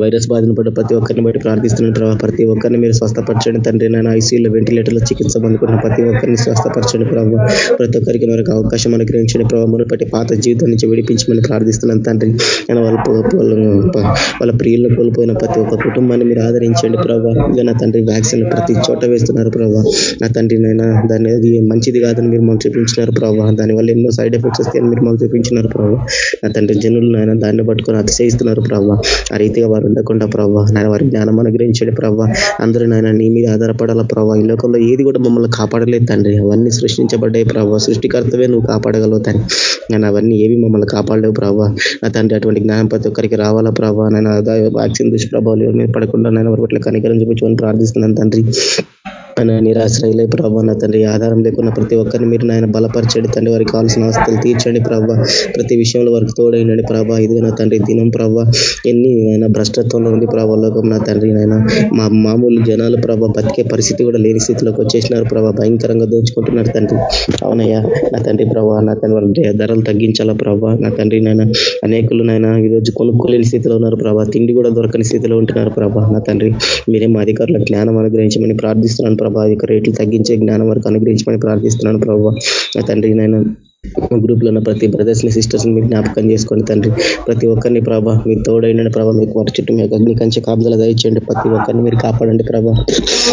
C: వైరస్ బాధన పడ్డ ప్రతి ఒక్కరిని బట్టి ప్రార్థిస్తున్నాను ప్రభావ ప్రతి ఒక్కరిని మీరు స్వస్థపరచండి తండ్రి నేను ఐసీయూలో వెంటిలేటర్లో చికిత్స పొందుకున్న ప్రతి ఒక్కరిని స్వస్థపరచండి ప్రభావ ప్రతి ఒక్కరికి మరొక అవకాశం అనుగ్రహించండి ప్రభావ మునుపటి పాత జీవితం నుంచి విడిపించమని ప్రార్థిస్తున్నాను తండ్రి. నేను వాళ్ళు వాళ్ళ ప్రియులను కోల్పోయిన ప్రతి ఒక్క కుటుంబాన్ని మీరు ఆదరించండి ప్రభావ నా తండ్రి వ్యాక్సిన్ ప్రతి చోట వేస్తున్నారు ప్రభావ నా తండ్రి నైనా దాన్ని అది మంచిది కాదని మీరు మాకు చూపించినారు ప్రభావ దానివల్ల ఎన్నో సైడ్ ఎఫెక్ట్స్ వస్తాయని మీరు మాకు చూపించినారు ప్రభావ నా తండ్రి జనులు నాయన దాన్ని పట్టుకొని అతిశయిస్తున్నారు ప్రభావ ఆ రీతిగా వారు ఉండకుండా ప్రభావ నాయన వారి జ్ఞానం అనుగ్రహించండి ప్రభావ అందరూ నాయన నీ మీద ఆధారపడాల ప్రభావ ఈ లోకంలో ఏది కూడా మమ్మల్ని కాపాడలేదు తండ్రి. అవన్నీ సృష్టించబడ్డాయి ప్రభావ సృష్టికర్తవే నువ్వు కాపాడగలవు తండ్రి. నేను అవన్నీ ఏవి మమ్మల్ని కాపాడలేవు ప్రభావ నా తండ్రి అటువంటి జ్ఞానం ప్రతి ఒక్కరికి రావాలా ప్రభావ నేను వ్యాక్సిన్ దుష్ప్రభావాలు ఎవరి మీద పడకుండా నైనా వారి కనికరం చూపించమని ప్రార్థిస్తున్నాను తండ్రి. ఆయన నిరాశ్రయలే ప్రభావ నా తండ్రి ఆధారం లేకుండా ప్రతి ఒక్కరిని మీరు నాయన బలపరచండి తండ్రి వారికి కావాల్సిన ఆస్తులు తీర్చండి ప్రభావ ప్రతి విషయంలో వారికి తోడైండండి ప్రభా. ఇది నా తండ్రి దినం ప్రభా. ఎన్ని ఆయన భ్రష్టత్వంలో ఉంది ప్రభా లోకం నా తండ్రి నాయన. మా మామూలు జనాలు ప్రభా బతికే పరిస్థితి కూడా లేని స్థితిలోకి వచ్చేసినారు ప్రభా. భయంకరంగా దోచుకుంటున్నారు తండ్రి. అవునయ్యా నా తండ్రి ప్రభా నా తండ్రి వాళ్ళ ధరలు తగ్గించాలా ప్రభా. నా తండ్రి నాయన అనేకులు నాయన ఈరోజు కొనుక్కోలేని స్థితిలో ఉన్నారు ప్రభావ తిండి కూడా దొరకని స్థితిలో ఉంటున్నారు ప్రభా. నా తండ్రి మీరే మా అధికారుల జ్ఞానం అనుగ్రహించమని ప్రార్థిస్తున్నాను ప్రభావ ఇక రేట్లు తగ్గించే జ్ఞానం వరకు అనుగ్రహించమని ప్రార్థిస్తున్నాను ప్రభావ. తండ్రి నేను గ్రూప్లో ఉన్న ప్రతి బ్రదర్స్ని సిస్టర్స్ని జ్ఞాపకం చేసుకోండి తండ్రి. ప్రతి ఒక్కరిని ప్రభా మీరు తోడైన ప్రభావ మీకు వారి చుట్టూ మీకు అగ్ని కంచె కాపుదల దయచేయండి. ప్రతి ఒక్కరిని మీరు కాపాడండి ప్రభా.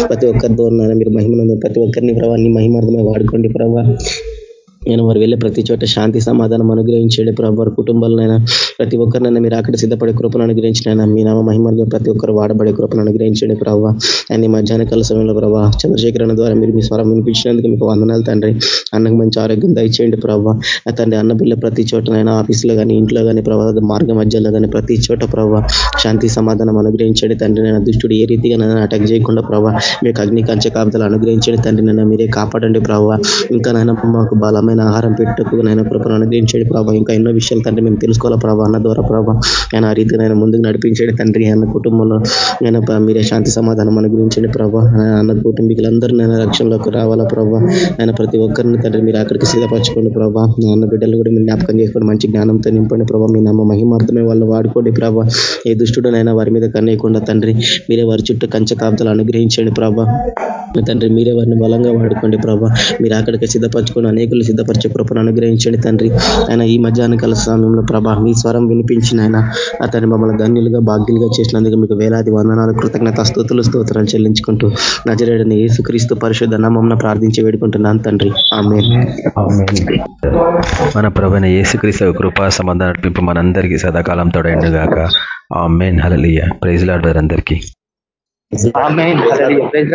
C: ప్రతి ఒక్కరితో ఉన్నారని మీరు మహిమను ప్రతి ఒక్కరిని ప్రభావ మహిమార్థమే వాడుకోండి ప్రభా. నేను వారు వెళ్ళే ప్రతి చోట శాంతి సమాధానం అనుగ్రహించండి ప్రభు. వారి కుటుంబాలనైనా ప్రతి ఒక్కరినైనా మీరు అక్కడ సిద్ధపడే కృపను అనుగ్రహించినైనా మీ నామ మహిమల్లో ప్రతి ఒక్కరు వాడబడే కృపను అనుగ్రహించండి ప్రభావ అండ్ మధ్యాహ్న కాల సమయంలో ప్రభావ చంద్రశేఖరణ ద్వారా మీరు మీ స్వరం వినిపించినందుకు మీకు వందనాలు తండ్రి. అన్నకు మంచి ఆరోగ్యం దయచేయండి ప్రభావ తండ్రి అన్న బిల్ల ప్రతి చోటనైనా ఆఫీసులో కానీ ఇంట్లో కానీ ప్రభావ మార్గ మధ్యలో కానీ ప్రతి చోట ప్రభావ శాంతి సమాధానం అనుగ్రహించండి తండ్రి. నేను దుష్టుడు ఏ రీతిగా నన్ను అటాక్ చేయకుండా ప్రభావ మీకు అగ్ని కంచ కాపుదలు అనుగ్రహించండి తండ్రి. నన్ను మీరే కాపాడండి ప్రభావ ఇంకా నైనా మాకు బలమైన బలమైన ఆహారం పెట్టుకు నేను కృపను అనుగ్రహించాడు ప్రభావ ఇంకా ఎన్నో విషయాలు తండ్రి మేము తెలుసుకోవాలి ప్రభావ అన్న ద్వారా ప్రభావ ఆయన ఆ రీతి నేను ముందుకు నడిపించాడు తండ్రి. అన్న కుటుంబంలో నేను మీరే శాంతి సమాధానం అనుగ్రహించండి ప్రభావ అన్న కుటుంబీకులందరూ నేను రక్షణలోకి రావాలా ప్రభావ ఆయన ప్రతి ఒక్కరిని తండ్రి మీరు అక్కడికి సిద్ధపరచుకోండి ప్రభావ అన్న బిడ్డలు కూడా మీరు జ్ఞాపకం చేసుకోండి. మంచి జ్ఞానంతో నింపండి ప్రభావ మీ నమ్మ మహిమార్థమే వాళ్ళు వాడుకోండి ప్రభావ ఏ దుష్టుడనైనా వారి మీద కన్నేయకుండా తండ్రి మీరే వారి చుట్టూ కంచె కాపుతలు అనుగ్రహించండి ప్రభావ తండ్రి మీరే వారిని బలంగా వాడుకోండి ప్రభా. మీరు అక్కడికి సిద్ధపరచుకొని అనేకులు సిద్ధపరిచే కృపను అనుగ్రహించండి తండ్రి. ఆయన ఈ మధ్యాహ్న కాల సమయంలో ప్రభా మీ స్వరం వినిపించిన ఆయన అతని మమ్మల్ని ధన్యులుగా భాగ్యులుగా చేసినందుకు మీకు వేలాది వందనాలు కృతజ్ఞత స్థుతులు స్తోత్రాలు చెల్లించుకుంటూ నజరేడని యేసుక్రీస్తు పరిశుద్ధ నామం ప్రార్థించి వేడుకుంటున్నాను తండ్రి. ఆమె
B: మన ప్రభుత్వ యేసుక్రీస్తు కృపా సంబంధం నడిపింపు మనందరికీ సదాకాలం తోడైండుగాక. ఆ మెయిన్ హలలియ ప్రైజ్ లాడవారు అందరికీ.
A: ఆమె ప్రైజ్